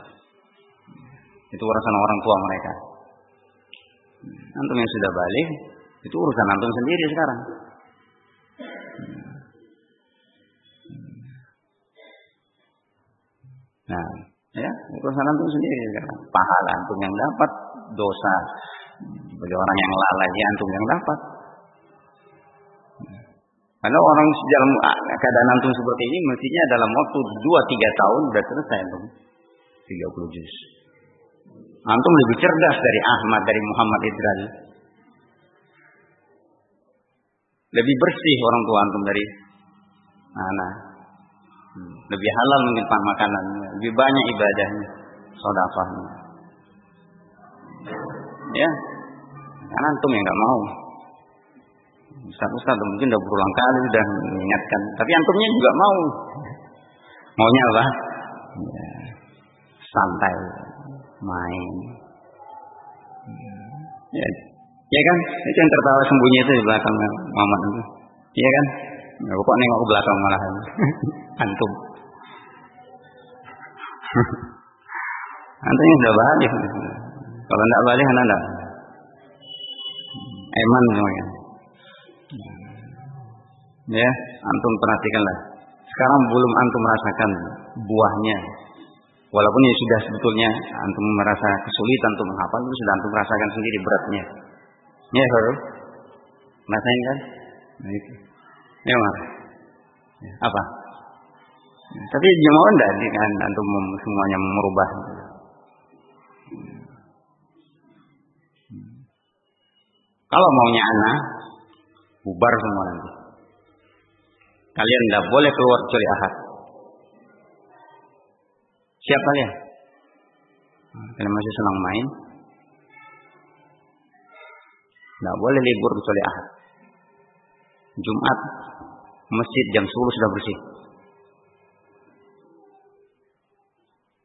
Itu urusan orang tua mereka. Antum yang sudah balik, itu urusan antum sendiri sekarang. Nah, ya, urusan antum sendiri sekarang. Pahala antum yang dapat, dosa bagi orang yang lalai ya antum yang dapat karena orang dalam keadaan antum seperti ini mestinya dalam waktu 2-3 tahun sudah selesai antum 30 juz antum lebih cerdas dari Ahmad dari Muhammad Idral lebih bersih orang tua antum dari anak lebih halal mungkin makanan lebih banyak ibadahnya sodafahnya Ya, karena antum yang nggak mau. Ustaz-ustaz mungkin udah berulang kali sudah mengingatkan, tapi antumnya juga mau. Maunya apa? Ya, santai, main. Ya, ya kan? Itu yang tertawa sembunyi itu di belakang Muhammad itu. Iya kan? Nggak kok nengok ke belakang malah antum. Antumnya sudah balik. Kalau tidak balik, anda tidak. Eman semuanya. Ya, antum perhatikanlah. Sekarang belum antum merasakan buahnya. Walaupun ya sudah sebetulnya antum merasa kesulitan untuk menghafal, itu sudah antum merasakan sendiri beratnya. Ya, saudara. Rasain kan? Nah, itu. Ya, mar. Ya, apa? Tapi jemaah enggak dengan antum semuanya merubah. Kalau maunya anak, bubar semua nanti. Kalian tidak boleh keluar kecuali ahad. Siap kalian? Kalian masih senang main? Tidak boleh libur kecuali ahad. Jumat, masjid jam 10 sudah bersih.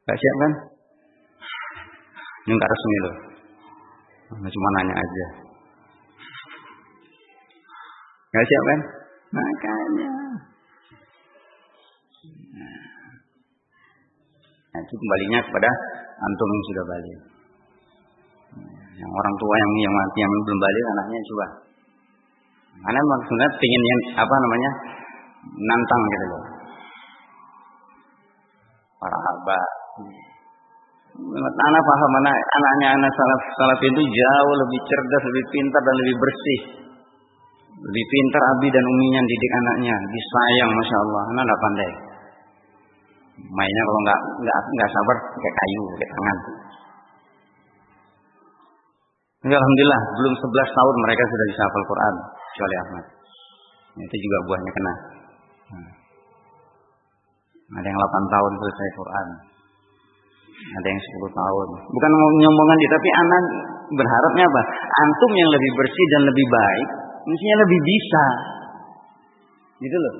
Gak siap kan? Ini enggak resmi loh. Cuma nanya aja. Gak siap kan? Makanya. Nah, itu kembalinya kepada antum yang sudah balik. Yang orang tua yang yang mati yang belum balik anaknya coba. Karena maksudnya ingin yang apa namanya nantang gitu loh. Para abah. Anak paham anak anaknya anak salaf salaf itu jauh lebih cerdas, lebih pintar dan lebih bersih. Lebih pintar abi dan uminya didik anaknya, disayang masya Allah, anak pandai. Mainnya kalau nggak nggak nggak sabar kayak kayu, kayak tangan. Alhamdulillah belum 11 tahun mereka sudah bisa hafal Quran kecuali Ahmad. Itu juga buahnya kena. Hmm. Ada yang 8 tahun selesai Quran. Ada yang 10 tahun. Bukan nyombongan dia, tapi anak berharapnya apa? Antum yang lebih bersih dan lebih baik, mestinya lebih bisa. Gitu loh.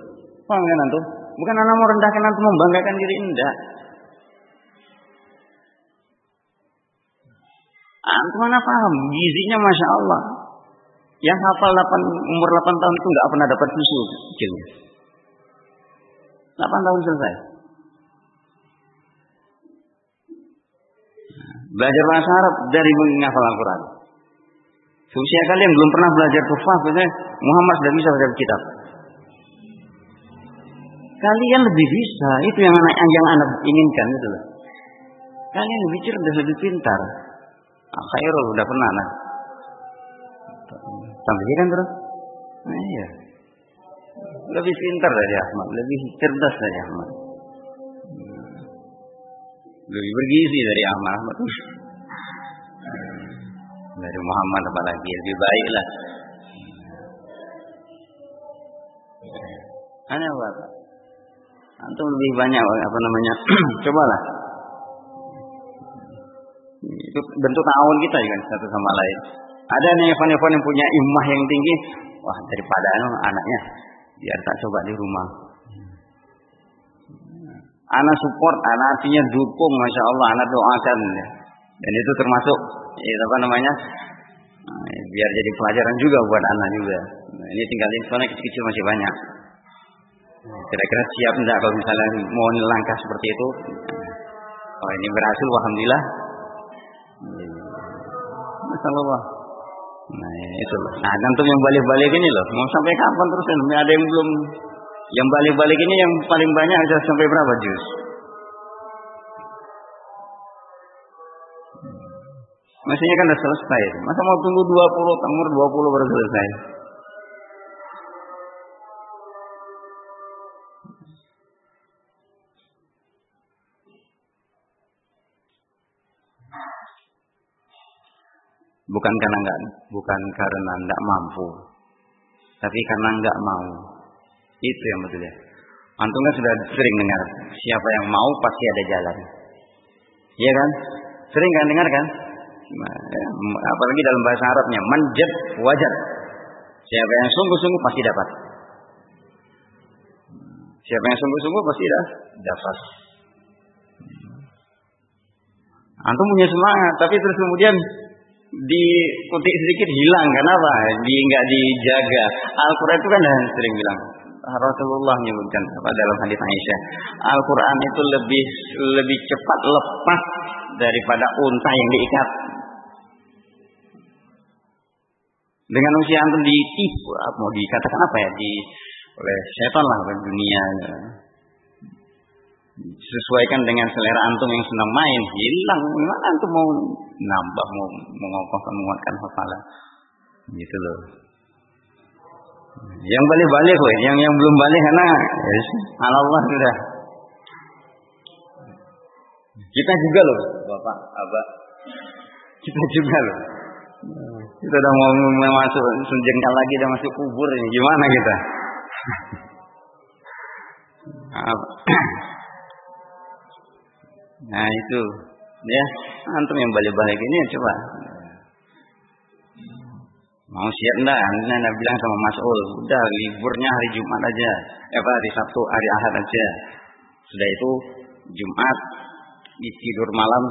Paham kan antum? Bukan anak mau rendahkan antum membanggakan diri enggak. Antum mana paham? Gizinya masya Allah. Yang hafal 8, umur 8 tahun itu nggak pernah dapat susu kecilnya. 8 tahun selesai. Belajar bahasa Arab dari menghafal Al-Quran. Seusia kalian belum pernah belajar tufah, Muhammad sudah bisa baca kitab. Kalian lebih bisa, itu yang anak yang anak inginkan itu loh. Kalian lebih cerdas, lebih pintar. Ah, khairul udah pernah nah. kan terus. Nah, iya. Lebih pintar dari Ahmad, lebih cerdas dari Ahmad. Lebih bergizi dari Ahmad. Ahmad. Dari Muhammad apalagi lebih baik lah. Hanya apa? Antum lebih banyak apa namanya? Cobalah itu bentuk tahun kita ya kan satu sama lain. Ada nih Evan-Evan yang punya imah yang tinggi, wah daripada anu anaknya biar tak coba di rumah. Anak support, anak artinya dukung, masya Allah, anak doakan. Dan itu termasuk, ya, apa namanya, nah, biar jadi pelajaran juga buat anak juga. Nah, ini tinggal infonya kecil-kecil masih banyak. Kira-kira siap enggak kalau misalnya mau langkah seperti itu? Oh ini berhasil, alhamdulillah. Masalah. Nah itu. Nah untuk yang balik-balik ini loh, mau sampai kapan terus? Ada yang belum, yang balik-balik ini yang paling banyak ada sampai berapa juz? Maksudnya kan udah selesai. Masa mau tunggu 20, umur 20 baru selesai? Bukan karena enggak, bukan karena enggak mampu, tapi karena enggak mau. Itu yang betul ya. Antum kan sudah sering dengar, siapa yang mau pasti ada jalan. Iya kan? Sering kan dengar kan? Ya, apalagi dalam bahasa Arabnya, manjat wajar. Siapa yang sungguh-sungguh pasti dapat. Siapa yang sungguh-sungguh pasti dah dapat. Antum punya semangat, tapi terus kemudian dikutik sedikit hilang kenapa di nggak dijaga. Al-Quran itu kan sering bilang Rasulullah menyebutkan apa dalam hadis Aisyah Al-Quran itu lebih lebih cepat lepas daripada unta yang diikat. Dengan usia antum ditipu mau dikatakan apa ya? Di oleh setan lah dunia. Sesuaikan dengan selera antum yang senang main hilang. Gimana antum mau nambah mau mengokohkan menguatkan hafalan gitu loh. Yang balik-balik loh yang yang belum balik karena yes, Allah sudah. Kita juga loh bapak abah. Kita juga loh. Kita udah mau masuk sejengkal lagi udah masuk kubur ini. Gimana kita? Nah itu ya antum yang balik-balik ini ya coba. Mau siap enggak Anda bilang sama Mas Ul udah liburnya hari Jumat aja. Eh apa hari Sabtu hari Ahad aja. Sudah itu Jumat di tidur malam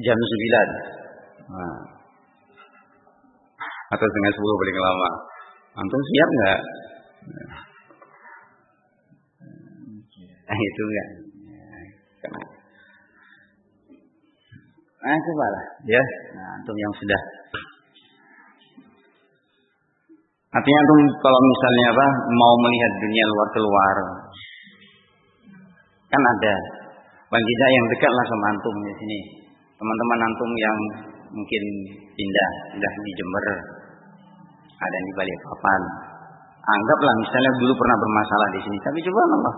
jam 9 nah, Atau setengah sepuluh paling lama. Antum siap nggak? Nah. Itu enggak. Nah coba lah ya. Nah, antum yang sudah. Artinya antum kalau misalnya apa mau melihat dunia luar keluar kan ada. Paling tidak yang dekat lah sama antum di sini. Teman-teman antum yang mungkin pindah pindah di Jember ada di Balikpapan. Anggaplah misalnya dulu pernah bermasalah di sini tapi coba Allah.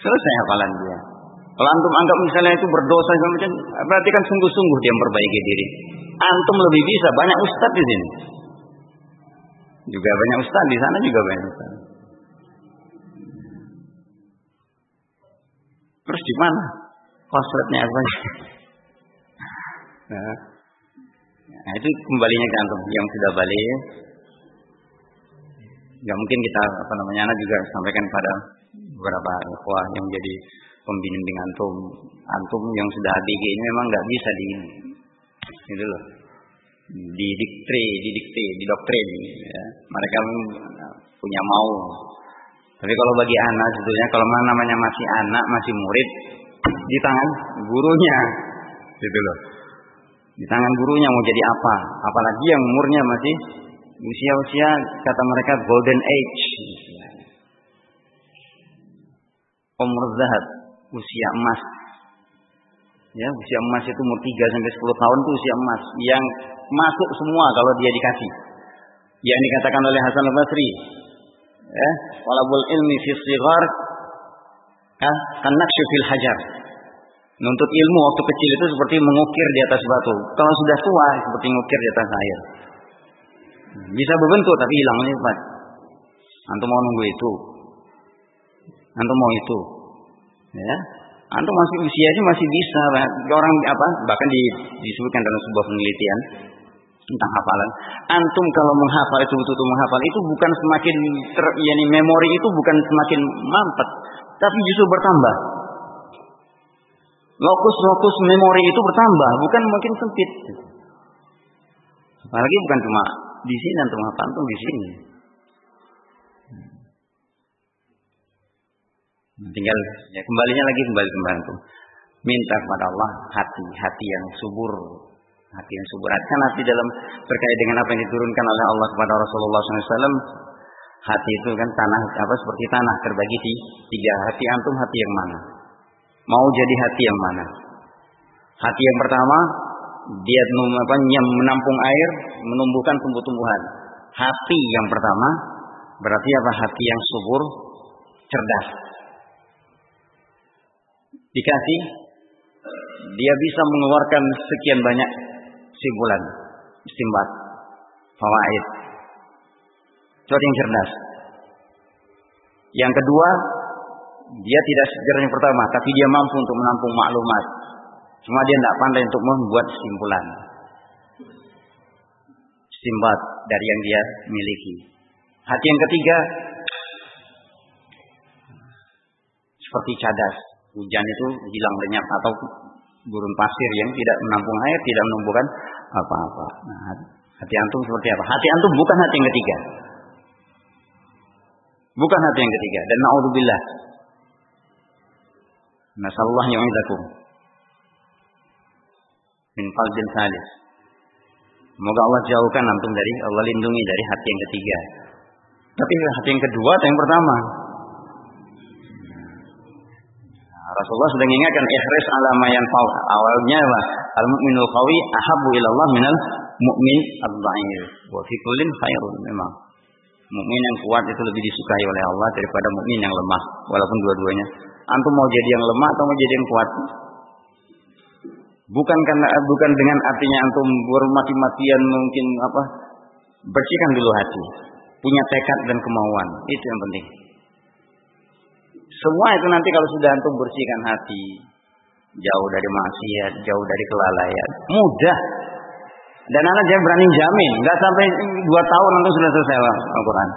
Selesai hafalan dia kalau antum anggap misalnya itu berdosa macam berarti kan sungguh-sungguh dia memperbaiki diri. Antum lebih bisa banyak ustadz di sini. Juga banyak ustadz di sana juga banyak ustadz terus di mana kosletnya apa? Nah, nah itu kembalinya ke antum. Yang sudah balik. Nggak mungkin kita apa namanya juga sampaikan pada beberapa ikhwah yang jadi pembimbing antum. Antum yang sudah ABG ini memang nggak bisa di itu loh. Didikte didikte didoktrin ya. mereka punya mau. Tapi kalau bagi anak sebetulnya kalau namanya masih anak masih murid di tangan gurunya. Gitu loh. Di tangan gurunya mau jadi apa? Apalagi yang umurnya masih usia-usia kata mereka golden age. Umur zahab usia emas ya usia emas itu umur 3 sampai 10 tahun itu usia emas yang masuk semua kalau dia dikasih yang dikatakan oleh Hasan al-Basri ya walabul ilmi fi sighar kan kanaksu fil hajar Nuntut ilmu waktu kecil itu seperti mengukir di atas batu. Kalau sudah tua seperti mengukir di atas air. Bisa berbentuk tapi hilangnya cepat. Antum mau nunggu itu. Antum mau itu. Ya. Antum masih usianya masih bisa. Orang apa? Bahkan di, disebutkan dalam sebuah penelitian tentang hafalan. Antum kalau menghafal itu betul-betul menghafal itu bukan semakin ter, yani memori itu bukan semakin mampet, tapi justru bertambah. Lokus-lokus memori itu bertambah, bukan makin sempit. Apalagi bukan cuma di sini antum hafal antum di sini. Tinggal ya kembalinya lagi kembali ke antum. Minta kepada Allah hati, hati yang subur, hati yang subur. Kan hati dalam terkait dengan apa yang diturunkan oleh Allah kepada Rasulullah SAW. Hati itu kan tanah apa seperti tanah terbagi di tiga. Hati antum hati yang mana? Mau jadi hati yang mana? Hati yang pertama dia apa, menampung air, menumbuhkan tumbuh-tumbuhan. Hati yang pertama berarti apa? Hati yang subur, cerdas. Dikasih, dia bisa mengeluarkan sekian banyak simpulan, istimbat, fawaid. Itu yang cerdas. Yang kedua, dia tidak sejarah yang pertama, tapi dia mampu untuk menampung maklumat. Cuma dia tidak pandai untuk membuat kesimpulan. Simbat dari yang dia miliki. Hati yang ketiga, seperti cadas. Hujan itu hilang lenyap atau gurun pasir yang tidak menampung air, tidak menumbuhkan apa-apa. Nah, hati antum seperti apa? Hati antum bukan hati yang ketiga. Bukan hati yang ketiga. Dan na'udzubillah. Nasallahu yu'idakum. Min qalbin salis. Semoga Allah jauhkan antum dari Allah lindungi dari hati yang ketiga. Tapi hati yang kedua atau yang pertama? Rasulullah sudah mengingatkan ihris ala ma yanfa'u. Awalnya apa? Al mu'minul qawi ahabbu ila Allah minal mu'min ad-dha'if. Wa fi kullin khairun memang. Mukmin yang kuat itu lebih disukai oleh Allah daripada mukmin yang lemah, walaupun dua-duanya. Antum mau jadi yang lemah atau mau jadi yang kuat? Bukan karena bukan dengan artinya antum bermati-matian mungkin apa? Bersihkan dulu hati. Punya tekad dan kemauan. Itu yang penting. Semua itu nanti kalau sudah antum bersihkan hati, jauh dari maksiat, jauh dari kelalaian, mudah. Dan anak jangan berani jamin, nggak sampai dua tahun antum sudah selesai Al-Quran.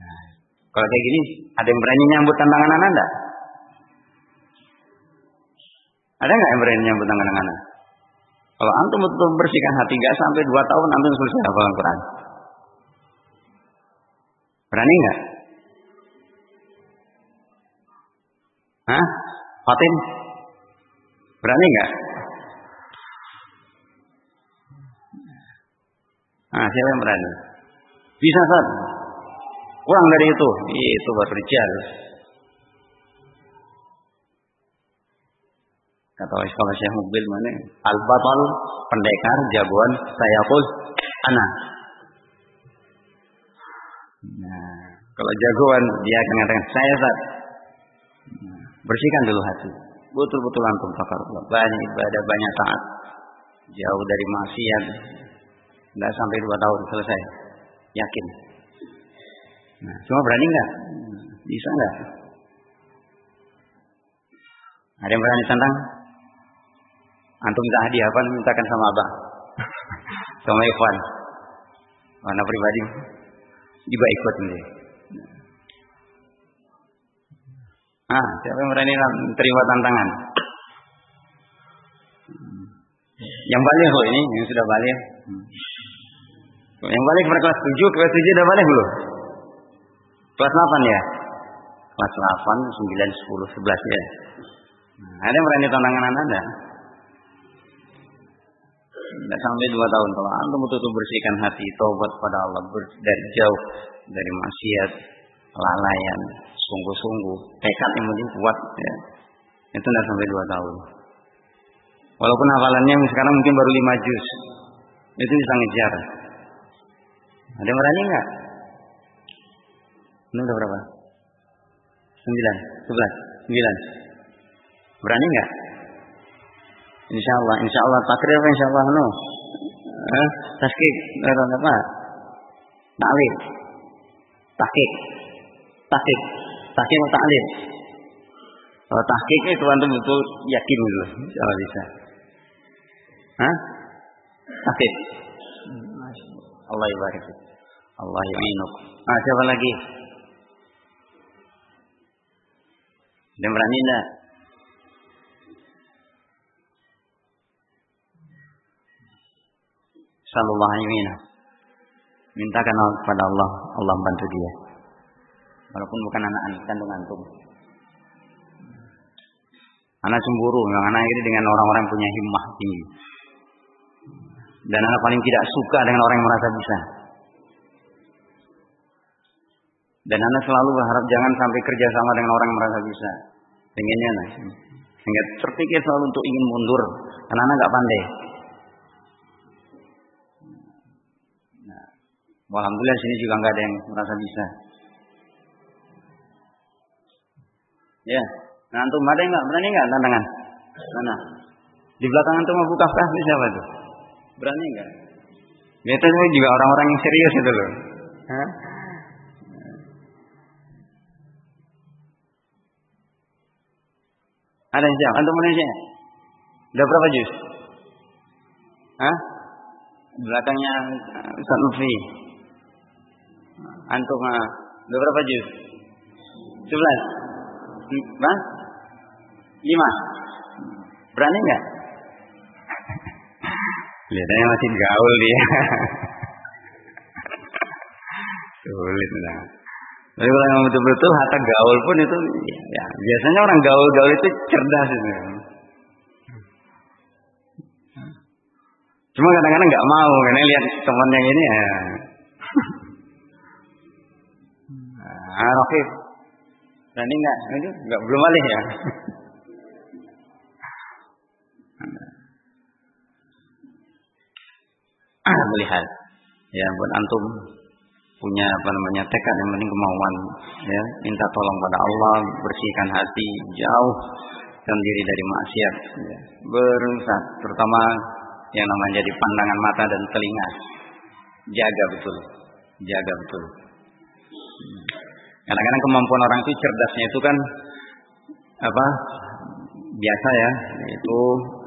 Nah, kalau kayak gini, ada yang berani nyambut tantangan anak enggak? Ada nggak yang berani nyambut tantangan anak? Kalau antum betul bersihkan hati, nggak sampai dua tahun antum selesai hafal Quran. Berani nggak? Hah? Fatin? Berani nggak? Nah, siapa yang berani? Bisa, kan? Kurang dari itu. Itu baru. Kata kalau Syekh Mubil mana? Al-batal pendekar jagoan saya pun anak. Kalau jagoan dia akan mengatakan saya. Nah, bersihkan dulu hati. Betul-betul antum takar banyak ibadah, banyak taat. Jauh dari maksiat. Tidak sampai dua tahun selesai. Yakin. Nah, cuma berani nggak? Bisa nggak? Ada yang berani tantang? Antum minta hadiah apa? Mintakan sama abah. sama Ikhwan. Mana pribadi? Juga ikut ini. Ah, siapa yang berani terima tantangan? Yang balik loh ini, yang sudah balik. Yang balik kelas 7, kelas 7 udah balik belum? Kelas 8 ya? Kelas 8, 9, 10, 11 ya. Nah, ada yang berani tantangan anda? Tidak sampai dua tahun. Kalau anda betul-betul bersihkan hati, taubat pada Allah dari jauh dari maksiat, lalaian, sungguh-sungguh, tekad yang penting kuat, ya. itu tidak sampai dua tahun. Walaupun hafalannya sekarang mungkin baru lima juz, itu bisa ngejar. Ada yang berani nggak? Ini udah berapa? Sembilan, sebelas, sembilan. Berani nggak? Insya Allah, insya Allah takrir apa insya Allah no. Eh, taskik, apa? Taklim, tahkik, tahkik, tahkik atau taklim. Kalau tahkik itu antum betul yakin dulu, Allah bisa. Hah? Tahkik. Allah ibarik. Allah yu'inuk. Ah, siapa lagi? Dan berani enggak? Sallallahu alaihi Mintakan kepada Allah, Allah bantu dia. Walaupun bukan anak kandung antum. Anak cemburu, yang anak ini dengan orang-orang punya himmah tinggi. Dan anak paling tidak suka dengan orang yang merasa bisa. Dan anak selalu berharap jangan sampai kerja sama dengan orang yang merasa bisa. Pengennya nah. Sehingga terpikir selalu untuk ingin mundur. Karena anak nggak pandai. Nah, Alhamdulillah sini juga nggak ada yang merasa bisa. Ya, nah antum ada nggak berani nggak tantangan? Mana? Di belakang antum mau buka kah siapa tuh? Berani nggak? Biasanya juga orang-orang yang serius itu loh. Hah? Ada yang siap? Antum Indonesia? Udah berapa juz? Hah? Belakangnya uh, Ustaz Lufi. Antum udah berapa juz? 11. Mas? 5. Berani enggak? Lihatnya masih gaul dia. Sulit nah. Tapi kalau yang betul-betul harta gaul pun itu ya biasanya orang gaul-gaul itu cerdas itu. Cuma kadang-kadang nggak mau karena lihat teman yang ini ya. Ah, Rokif. Berani nggak? Itu nggak belum balik ya. Ah, melihat. Ya, buat antum punya apa namanya tekad yang penting kemauan ya minta tolong pada Allah bersihkan hati jauh dan diri dari maksiat ya. berusaha terutama yang namanya jadi pandangan mata dan telinga jaga betul jaga betul kadang-kadang kemampuan orang itu cerdasnya itu kan apa biasa ya itu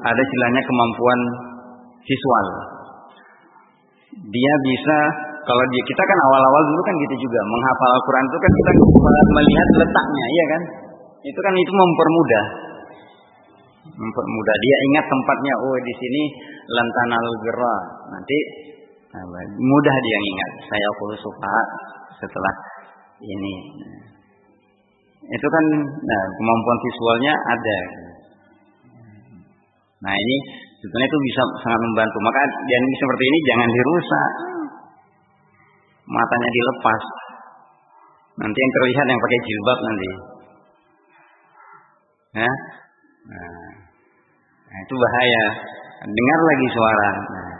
ada istilahnya kemampuan visual dia bisa kalau dia kita kan awal-awal dulu kan gitu juga menghafal Al-Quran itu kan kita melihat letaknya, iya kan? Itu kan itu mempermudah, mempermudah. Dia ingat tempatnya. Oh di sini lantanal birra. Nanti mudah dia ingat. Saya suka setelah ini. Itu kan nah, kemampuan visualnya ada. Nah ini sebetulnya itu bisa sangat membantu. Maka dan seperti ini jangan dirusak. Matanya dilepas. Nanti yang terlihat yang pakai jilbab nanti. Ya? Nah, nah itu bahaya. Dengar lagi suara. Nah,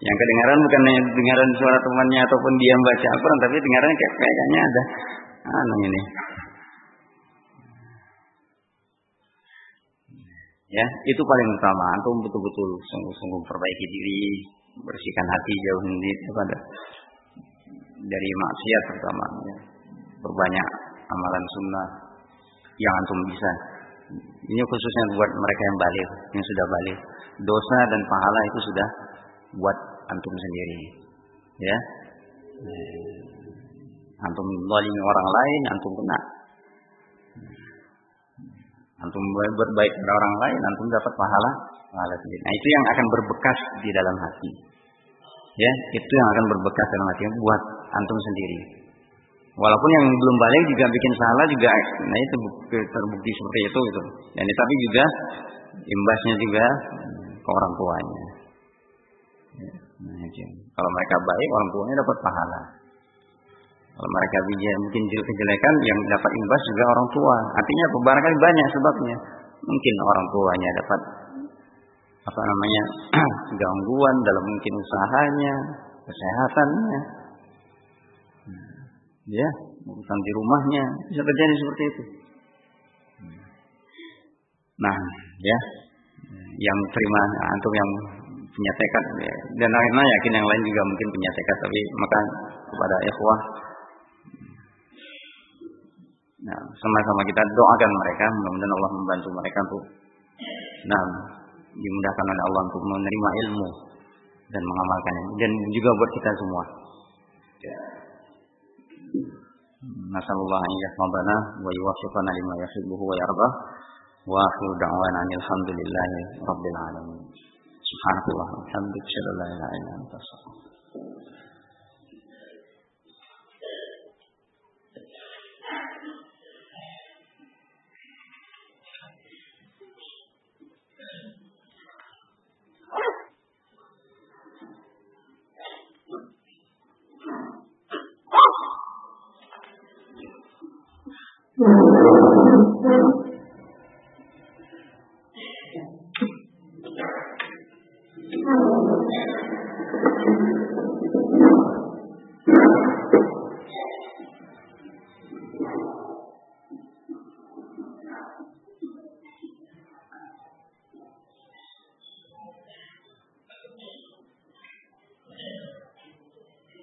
yang kedengaran bukan dengaran suara temannya ataupun dia membaca Al-Quran, tapi dengarannya kayak kayaknya ada anu ini. Ya, itu paling utama. Antum betul-betul sungguh-sungguh perbaiki diri, bersihkan hati jauh kepada dari maksiat terutama. Ya. Berbanyak amalan sunnah yang antum bisa. Ini khususnya buat mereka yang balik, yang sudah balik. Dosa dan pahala itu sudah buat antum sendiri. Ya. Antum zalimi orang lain, antum kena antum berbaik pada orang lain, antum dapat pahala pahala sendiri. Nah, itu yang akan berbekas di dalam hati. Ya, itu yang akan berbekas dalam hati buat antum sendiri. Walaupun yang belum balik juga bikin salah juga, nah itu terbukti seperti itu gitu. Dan tapi juga imbasnya juga ke orang tuanya. Nah, Kalau mereka baik, orang tuanya dapat pahala. Kalau mereka bijak mungkin kejelekan yang dapat imbas juga orang tua. Artinya barangkali banyak sebabnya. Mungkin orang tuanya dapat apa namanya gangguan dalam mungkin usahanya, kesehatannya, ya urusan di rumahnya bisa terjadi seperti itu. Nah, ya yang terima antum yang punya tekad ya. dan lain-lain yakin yang lain juga mungkin punya tekad tapi maka kepada ikhwah Nah, sama-sama kita doakan mereka, mudah-mudahan Allah membantu mereka untuk nah, dimudahkan oleh Allah untuk menerima ilmu dan mengamalkan ini dan juga buat kita semua. Nasallallahu an yahmabana wa yuwaffiqana lima yuhibbuhu wa yarda. Wa akhiru da'wana alhamdulillahi rabbil alamin. Subhanallah wa la ilaha illa anta